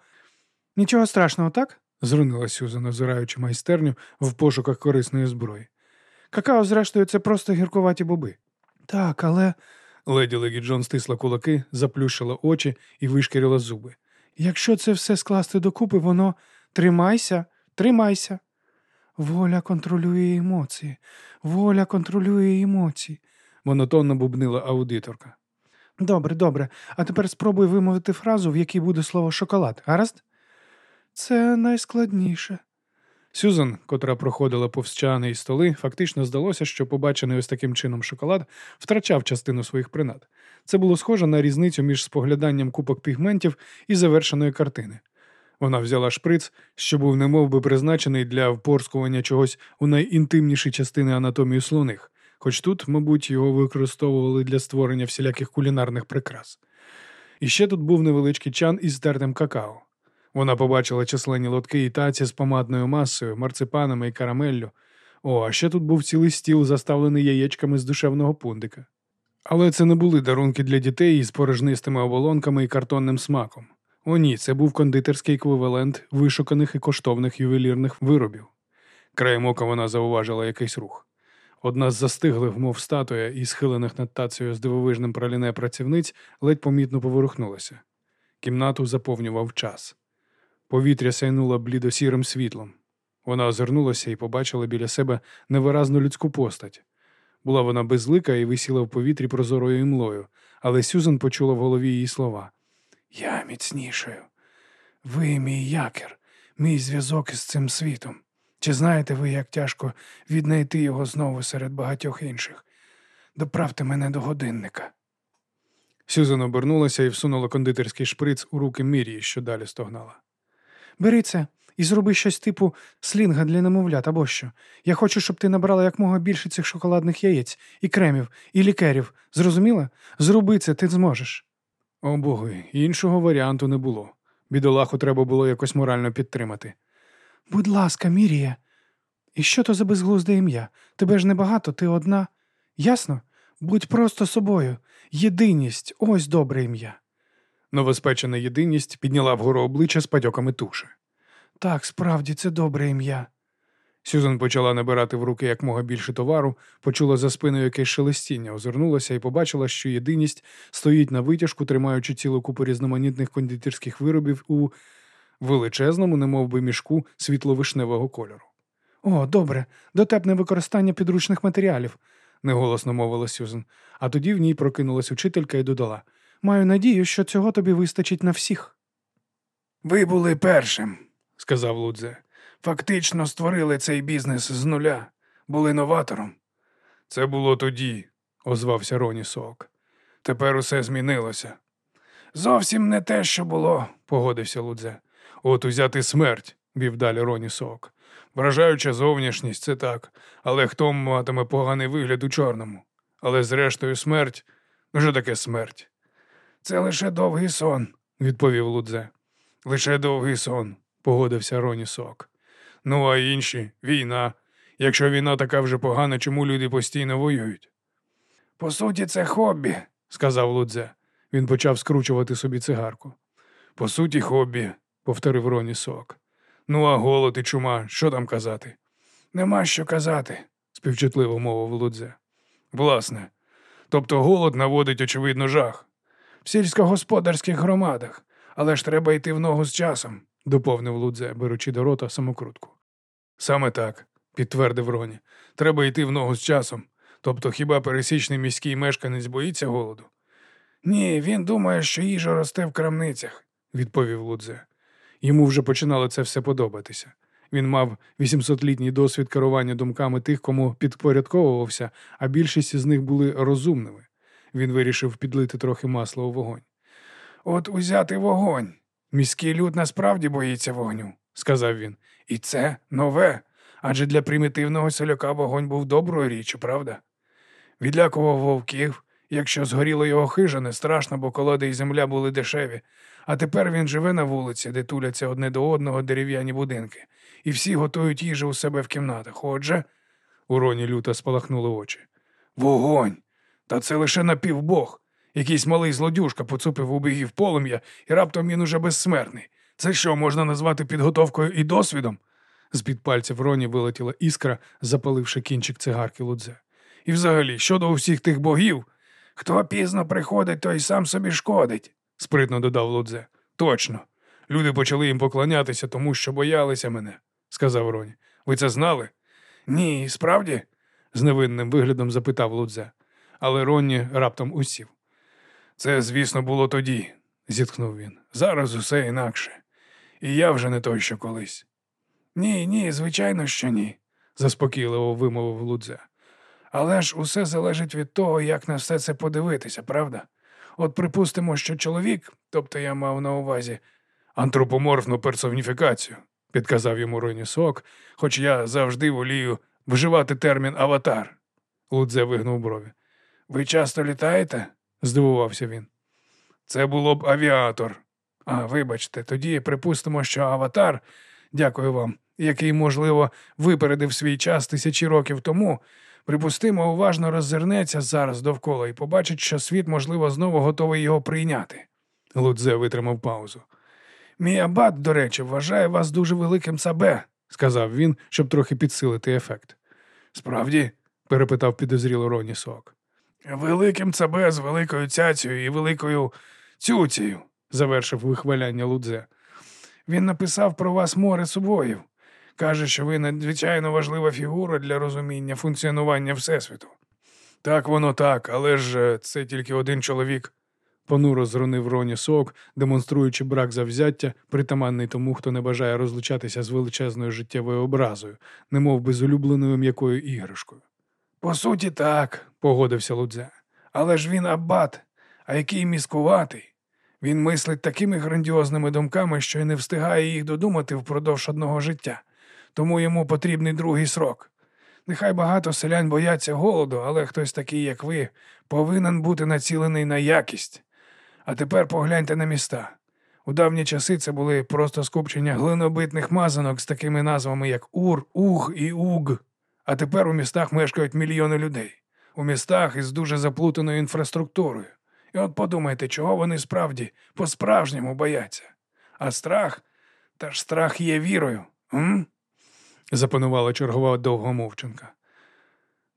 Нічого страшного, так? Зрунила Сюзан, озираючи майстерню в пошуках корисної зброї. Какао, зрештою, це просто гіркуваті боби. Так, але. Леді Легі Джон стисла кулаки, заплющила очі і вишкірила зуби. Якщо це все скласти докупи, воно тримайся, тримайся. Воля контролює емоції, воля контролює емоції, монотонно бубнила аудиторка. Добре, добре. А тепер спробуй вимовити фразу, в якій буде слово шоколад, гаразд? Це найскладніше. Сюзан, котра проходила повз чани і столи, фактично здалося, що побачений ось таким чином шоколад втрачав частину своїх принад. Це було схоже на різницю між спогляданням купок пігментів і завершеної картини. Вона взяла шприц, що був немов би призначений для впорскування чогось у найінтимніші частини анатомії слоних, хоч тут, мабуть, його використовували для створення всіляких кулінарних прикрас. І ще тут був невеличкий чан із тертим какао. Вона побачила численні лотки і таці з помадною масою, марципанами і карамеллю. О, а ще тут був цілий стіл, заставлений яєчками з душевного пундика. Але це не були дарунки для дітей із порожнистими оболонками і картонним смаком. О, ні, це був кондитерський еквівалент вишуканих і коштовних ювелірних виробів. Краєм ока вона зауважила якийсь рух. Одна з застиглих, мов статуя, і схилених над тацею з дивовижним праліне працівниць ледь помітно поворухнулася. Кімнату заповнював час. Повітря сайнуло блідосірим світлом. Вона озирнулася і побачила біля себе невиразну людську постать. Була вона безлика і висіла в повітрі прозорою імлою, але Сюзан почула в голові її слова. Я міцнішою. Ви мій якір, мій зв'язок із цим світом. Чи знаєте ви, як тяжко віднайти його знову серед багатьох інших? Доправте мене до годинника. Сюзан обернулася і всунула кондитерський шприц у руки Мірії, що далі стогнала. Бери це і зроби щось типу слінга для немовлят або що. Я хочу, щоб ти набрала якмога більше цих шоколадних яєць, і кремів, і лікерів. Зрозуміла? Зроби це, ти зможеш. О боги, іншого варіанту не було. Бідолаху треба було якось морально підтримати. Будь ласка, Мірія. І що то за безглузде ім'я? Тебе ж небагато, ти одна. Ясно? Будь просто собою. Єдиність ось добре ім'я. Новоспечена єдиність підняла вгору обличчя з падьоками туші. Так, справді, це добре ім'я. Сюзан почала набирати в руки якмога більше товару, почула за спиною якесь шелестіння, озирнулася і побачила, що єдиність стоїть на витяжку, тримаючи цілу купу різноманітних кондитерських виробів у величезному, немов би мішку світло-вишневого кольору. О, добре, дотепне використання підручних матеріалів, неголосно мовила Сюзан, а тоді в ній прокинулась учителька і додала Маю надію, що цього тобі вистачить на всіх. Ви були першим, сказав Лудзе. Фактично створили цей бізнес з нуля, були новатором. Це було тоді, озвався Роні Сок. Тепер усе змінилося. Зовсім не те, що було, погодився Лудзе. От узяти смерть, вів далі Роні Сок. Вражаюча зовнішність, це так, але хто матиме поганий вигляд у чорному. Але зрештою смерть вже таке смерть. Це лише довгий сон, відповів Лудзе. Лише довгий сон, погодився Роні Сок. Ну, а інші війна. Якщо війна така вже погана, чому люди постійно воюють? По суті, це хобі, сказав Лудзе. Він почав скручувати собі цигарку. По суті, хобі, повторив Роні Сок. Ну, а голод і чума, що там казати? Нема що казати, співчутливо мовив Лудзе. Власне. Тобто голод наводить, очевидно, жах. В сільськогосподарських громадах, але ж треба йти в ногу з часом, доповнив Лудзе, беручи до рота самокрутку. Саме так, підтвердив Роні. Треба йти в ногу з часом. Тобто хіба пересічний міський мешканець боїться голоду? Ні, він думає, що їжа росте в крамницях, відповів Лудзе. Йому вже починало це все подобатися. Він мав 800-літній досвід керування думками тих, кому підпорядковувався, а більшість з них були розумними. Він вирішив підлити трохи масла у вогонь. От узяти вогонь. Міський люд насправді боїться вогню, сказав він. І це нове. Адже для примітивного селяка вогонь був доброю річчю, правда? Відлякував вовків, якщо згоріло його хижа, не страшно, бо колоди і земля були дешеві. А тепер він живе на вулиці, де туляться одне до одного дерев'яні будинки, і всі готують їжу у себе в кімнатах. Отже, у роні люто спалахнули очі. Вогонь! Та це лише напівбог. Якийсь малий злодюшка поцупив у бігів полум'я, і раптом він уже безсмертний. Це що можна назвати підготовкою і досвідом? З під пальців Роні вилетіла іскра, запаливши кінчик цигарки лудзе. І взагалі, щодо усіх тих богів, хто пізно приходить, той сам собі шкодить, спритно додав Лудзе. Точно. Люди почали їм поклонятися, тому що боялися мене, сказав Роні. Ви це знали? Ні, справді? з невинним виглядом запитав Лудзе. Але Ронні раптом усів. Це, звісно, було тоді, зітхнув він. Зараз усе інакше. І я вже не той, що колись. Ні, ні, звичайно, що ні, заспокійливо вимовив Лудзе. Але ж усе залежить від того, як на все це подивитися, правда? От припустимо, що чоловік, тобто я мав на увазі антропоморфну персоніфікацію, підказав йому Роні Сок, хоч я завжди волію вживати термін аватар. Лудзе вигнув брові. Ви часто літаєте? здивувався він. Це було б авіатор. А, вибачте, тоді припустимо, що аватар, дякую вам, який, можливо, випередив свій час тисячі років тому, припустимо, уважно роззирнеться зараз довкола і побачить, що світ, можливо, знову готовий його прийняти. Лудзе витримав паузу. Мій абат, до речі, вважає вас дуже великим сабе, сказав він, щоб трохи підсилити ефект. Справді? перепитав підозріло Роні Сок. Великим цабе з великою цяцею і великою цюцією, завершив вихваляння Лудзе. Він написав про вас море субоїв. Каже, що ви надзвичайно важлива фігура для розуміння функціонування Всесвіту. Так воно так, але ж е, це тільки один чоловік. Понуро зронив Роні сок, демонструючи брак завзяття, притаманний тому, хто не бажає розлучатися з величезною життєвою образою, немов би з улюбленою м'якою іграшкою. По суті, так, погодився Лудзе. Але ж він аббат, а який міскуватий. Він мислить такими грандіозними думками, що й не встигає їх додумати впродовж одного життя, тому йому потрібний другий срок. Нехай багато селян бояться голоду, але хтось такий, як ви, повинен бути націлений на якість. А тепер погляньте на міста. У давні часи це були просто скупчення глинобитних мазанок з такими назвами, як Ур, Уг і Уг. А тепер у містах мешкають мільйони людей. У містах із дуже заплутаною інфраструктурою. І от подумайте, чого вони справді по-справжньому бояться. А страх, та ж страх є вірою. М? запанувала чергова довгомовченка.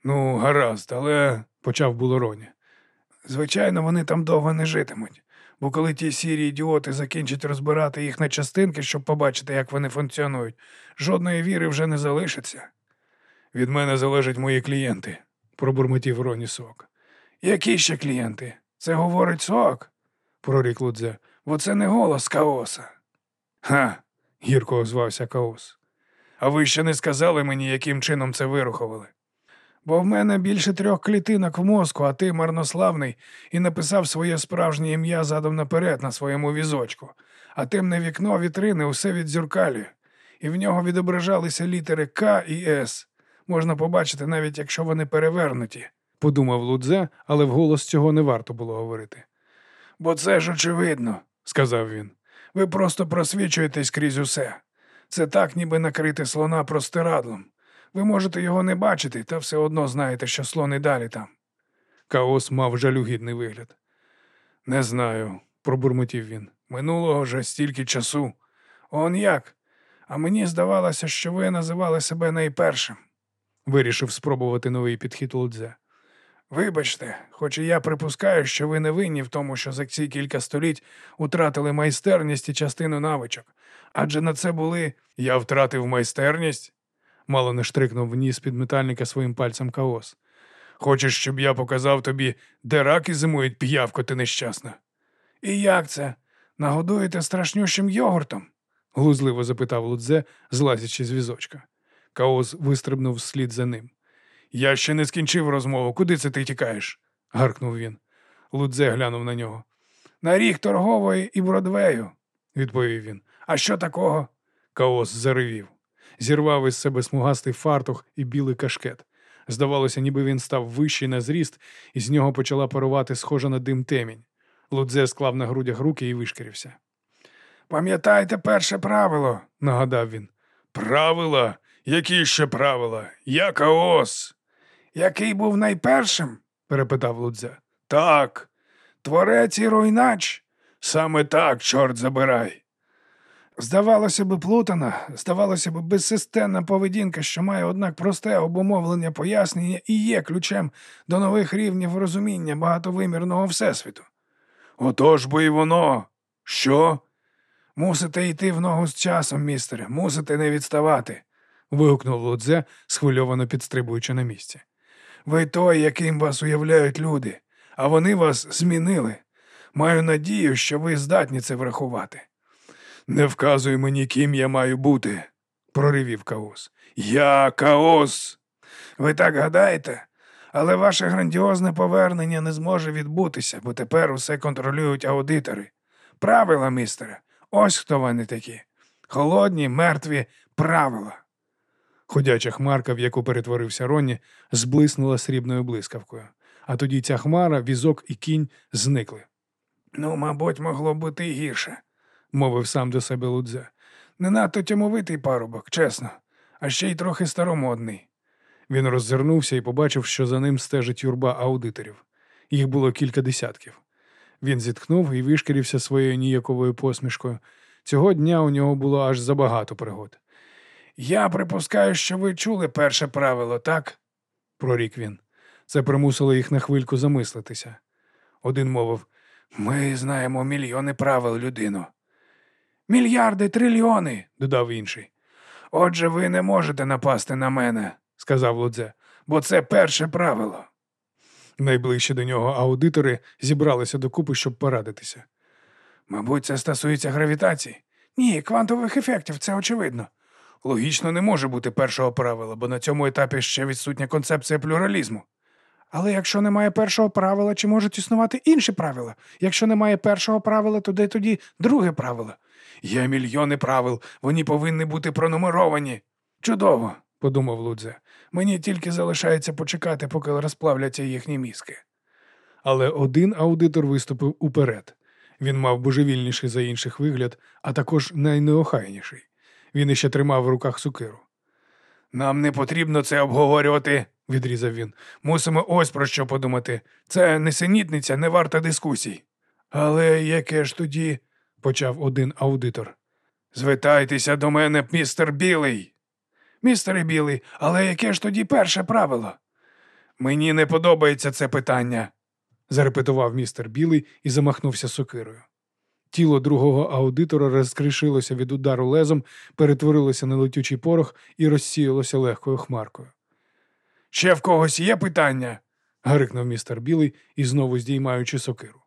Ну, гаразд, але почав було Роні. Звичайно, вони там довго не житимуть, бо коли ті сірі ідіоти закінчать розбирати їх на частинки, щоб побачити, як вони функціонують, жодної віри вже не залишиться. Від мене залежать мої клієнти, пробурмотів Роні Сок. Які ще клієнти? Це говорить сок, прорік Лудзе, бо це не голос Каоса. Ха, гірко озвався Каос. А ви ще не сказали мені, яким чином це вирухували. Бо в мене більше трьох клітинок в мозку, а ти марнославний, і написав своє справжнє ім'я задом наперед на своєму візочку, а темне вікно вітрини усе відзюркалює, і в нього відображалися літери К і С. Можна побачити, навіть якщо вони перевернуті, подумав Лудзе, але вголос цього не варто було говорити. Бо це ж очевидно, сказав він. Ви просто просвічуєтесь крізь усе. Це так, ніби накрити слона простирадлом. Ви можете його не бачити, та все одно знаєте, що слон і далі там. Каос мав жалюгідний вигляд. Не знаю, пробурмотів він. Минулого вже стільки часу. Он як? А мені здавалося, що ви називали себе найпершим. Вирішив спробувати новий підхід Лудзе. Вибачте, хоч і я припускаю, що ви не винні в тому, що за ці кілька століть утратили майстерність і частину навичок. Адже на це були я втратив майстерність, мало не штрикнув вніс під метальника своїм пальцем Каос. Хочеш, щоб я показав тобі, де раки зимують п'явко, ти нещасна? І як це? Нагодуєте страшнющим йогуртом? глузливо запитав Лудзе, злазячи з візочка. Каос вистрибнув вслід за ним. Я ще не скінчив розмову. Куди це ти тікаєш? гаркнув він. Лудзе глянув на нього. На ріг торгової і Бродвею, відповів він. А що такого? Каос заривів. Зірвав із себе смугастий фартух і білий кашкет. Здавалося, ніби він став вищий на зріст, і з нього почала парувати схожа на дим темінь. Лудзе склав на грудях руки і вишкірився. Пам'ятайте перше правило, нагадав він. Правила? Які ще правила? Я Каос. Який був найпершим? перепитав Лудзе. Так. Творець і руйнач. Саме так, чорт забирай. Здавалося би, плутана, здавалося б, безсистемна поведінка, що має, однак, просте обумовлення пояснення і є ключем до нових рівнів розуміння багатовимірного всесвіту. Отож бо і воно. Що? Мусите йти в ногу з часом, містере, мусите не відставати. Вигукнув Лудзе, схвильовано підстрибуючи на місці. Ви той, яким вас уявляють люди, а вони вас змінили. Маю надію, що ви здатні це врахувати. Не вказуй мені, ким я маю бути, проривів Каос. Я Каос. Ви так гадаєте? Але ваше грандіозне повернення не зможе відбутися, бо тепер усе контролюють аудитори. Правила, містере, ось хто вони такі. Холодні, мертві правила. Ходяча хмарка, в яку перетворився Ронні, зблиснула срібною блискавкою, а тоді ця хмара, візок і кінь зникли. Ну, мабуть, могло бути і гірше, мовив сам до себе Лудзе. Не надто тямовитий парубок, чесно, а ще й трохи старомодний. Він роззирнувся і побачив, що за ним стежить юрба аудиторів. Їх було кілька десятків. Він зітхнув і вишкірився своєю ніяковою посмішкою. Цього дня у нього було аж забагато пригод. Я припускаю, що ви чули перше правило, так? прорік він. Це примусило їх на хвильку замислитися. Один мовив ми знаємо мільйони правил, людино. Мільярди, трильйони, додав інший. Отже, ви не можете напасти на мене, сказав Лудзе, бо це перше правило. Найближчі до нього аудитори зібралися докупи, щоб порадитися. Мабуть, це стосується гравітації. Ні, квантових ефектів, це очевидно. Логічно не може бути першого правила, бо на цьому етапі ще відсутня концепція плюралізму. Але якщо немає першого правила, чи можуть існувати інші правила? Якщо немає першого правила, то де тоді друге правило? Є мільйони правил, вони повинні бути пронумеровані. Чудово, подумав Лудзе. Мені тільки залишається почекати, поки розплавляться їхні мізки. Але один аудитор виступив уперед. Він мав божевільніший за інших вигляд, а також найнеохайніший. Він іще тримав в руках сукиру. Нам не потрібно це обговорювати, відрізав він. Мусимо ось про що подумати. Це несенітниця, не варта дискусій. Але яке ж тоді, почав один аудитор. Звертайтеся до мене, містер Білий. Містере Білий, але яке ж тоді перше правило? Мені не подобається це питання, зарепетував містер Білий і замахнувся сокирою. Тіло другого аудитора розкришилося від удару лезом, перетворилося на летючий порох і розсіялося легкою хмаркою. Ще в когось є питання? гарикнув містер Білий і знову здіймаючи сокиру.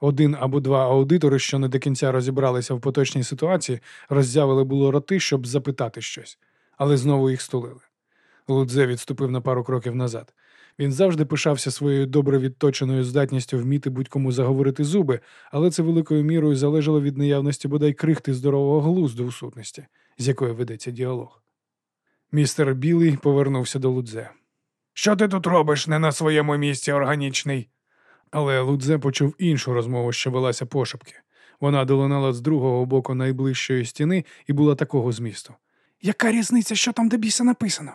Один або два аудитори, що не до кінця розібралися в поточній ситуації, роззявили було роти, щоб запитати щось, але знову їх стулили. Лудзе відступив на пару кроків назад. Він завжди пишався своєю добре відточеною здатністю вміти будь-кому заговорити зуби, але це великою мірою залежало від наявності бодай крихти здорового глузду у сутності, з якої ведеться діалог. Містер Білий повернувся до Лудзе. Що ти тут робиш не на своєму місці органічний? Але Лудзе почув іншу розмову, що велася пошепки. Вона долинала з другого боку найближчої стіни і була такого змісту. Яка різниця, що там де біса написано?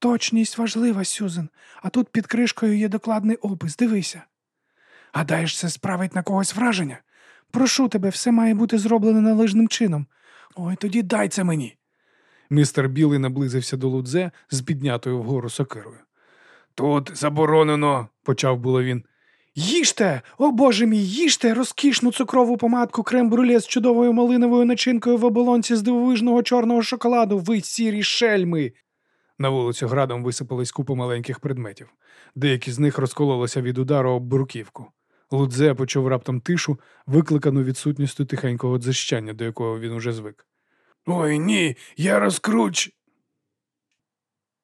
Точність важлива, Сюзен, а тут під кришкою є докладний опис, дивися. Гадаєш, це справить на когось враження? Прошу тебе, все має бути зроблено належним чином. Ой, тоді дай це мені. Містер Білий наблизився до Лудзе з піднятою вгору сокирою. Тут заборонено, почав було він. Їжте, о боже мій, їжте розкішну цукрову помадку крем-бруле з чудовою малиновою начинкою в оболонці з дивовижного чорного шоколаду, ви сірі шельми. На вулицю градом висипались купи маленьких предметів. Деякі з них розкололися від удару об бруківку. Лудзе почув раптом тишу, викликану відсутністю тихенького дзищання, до якого він уже звик. Ой ні, я розкруч.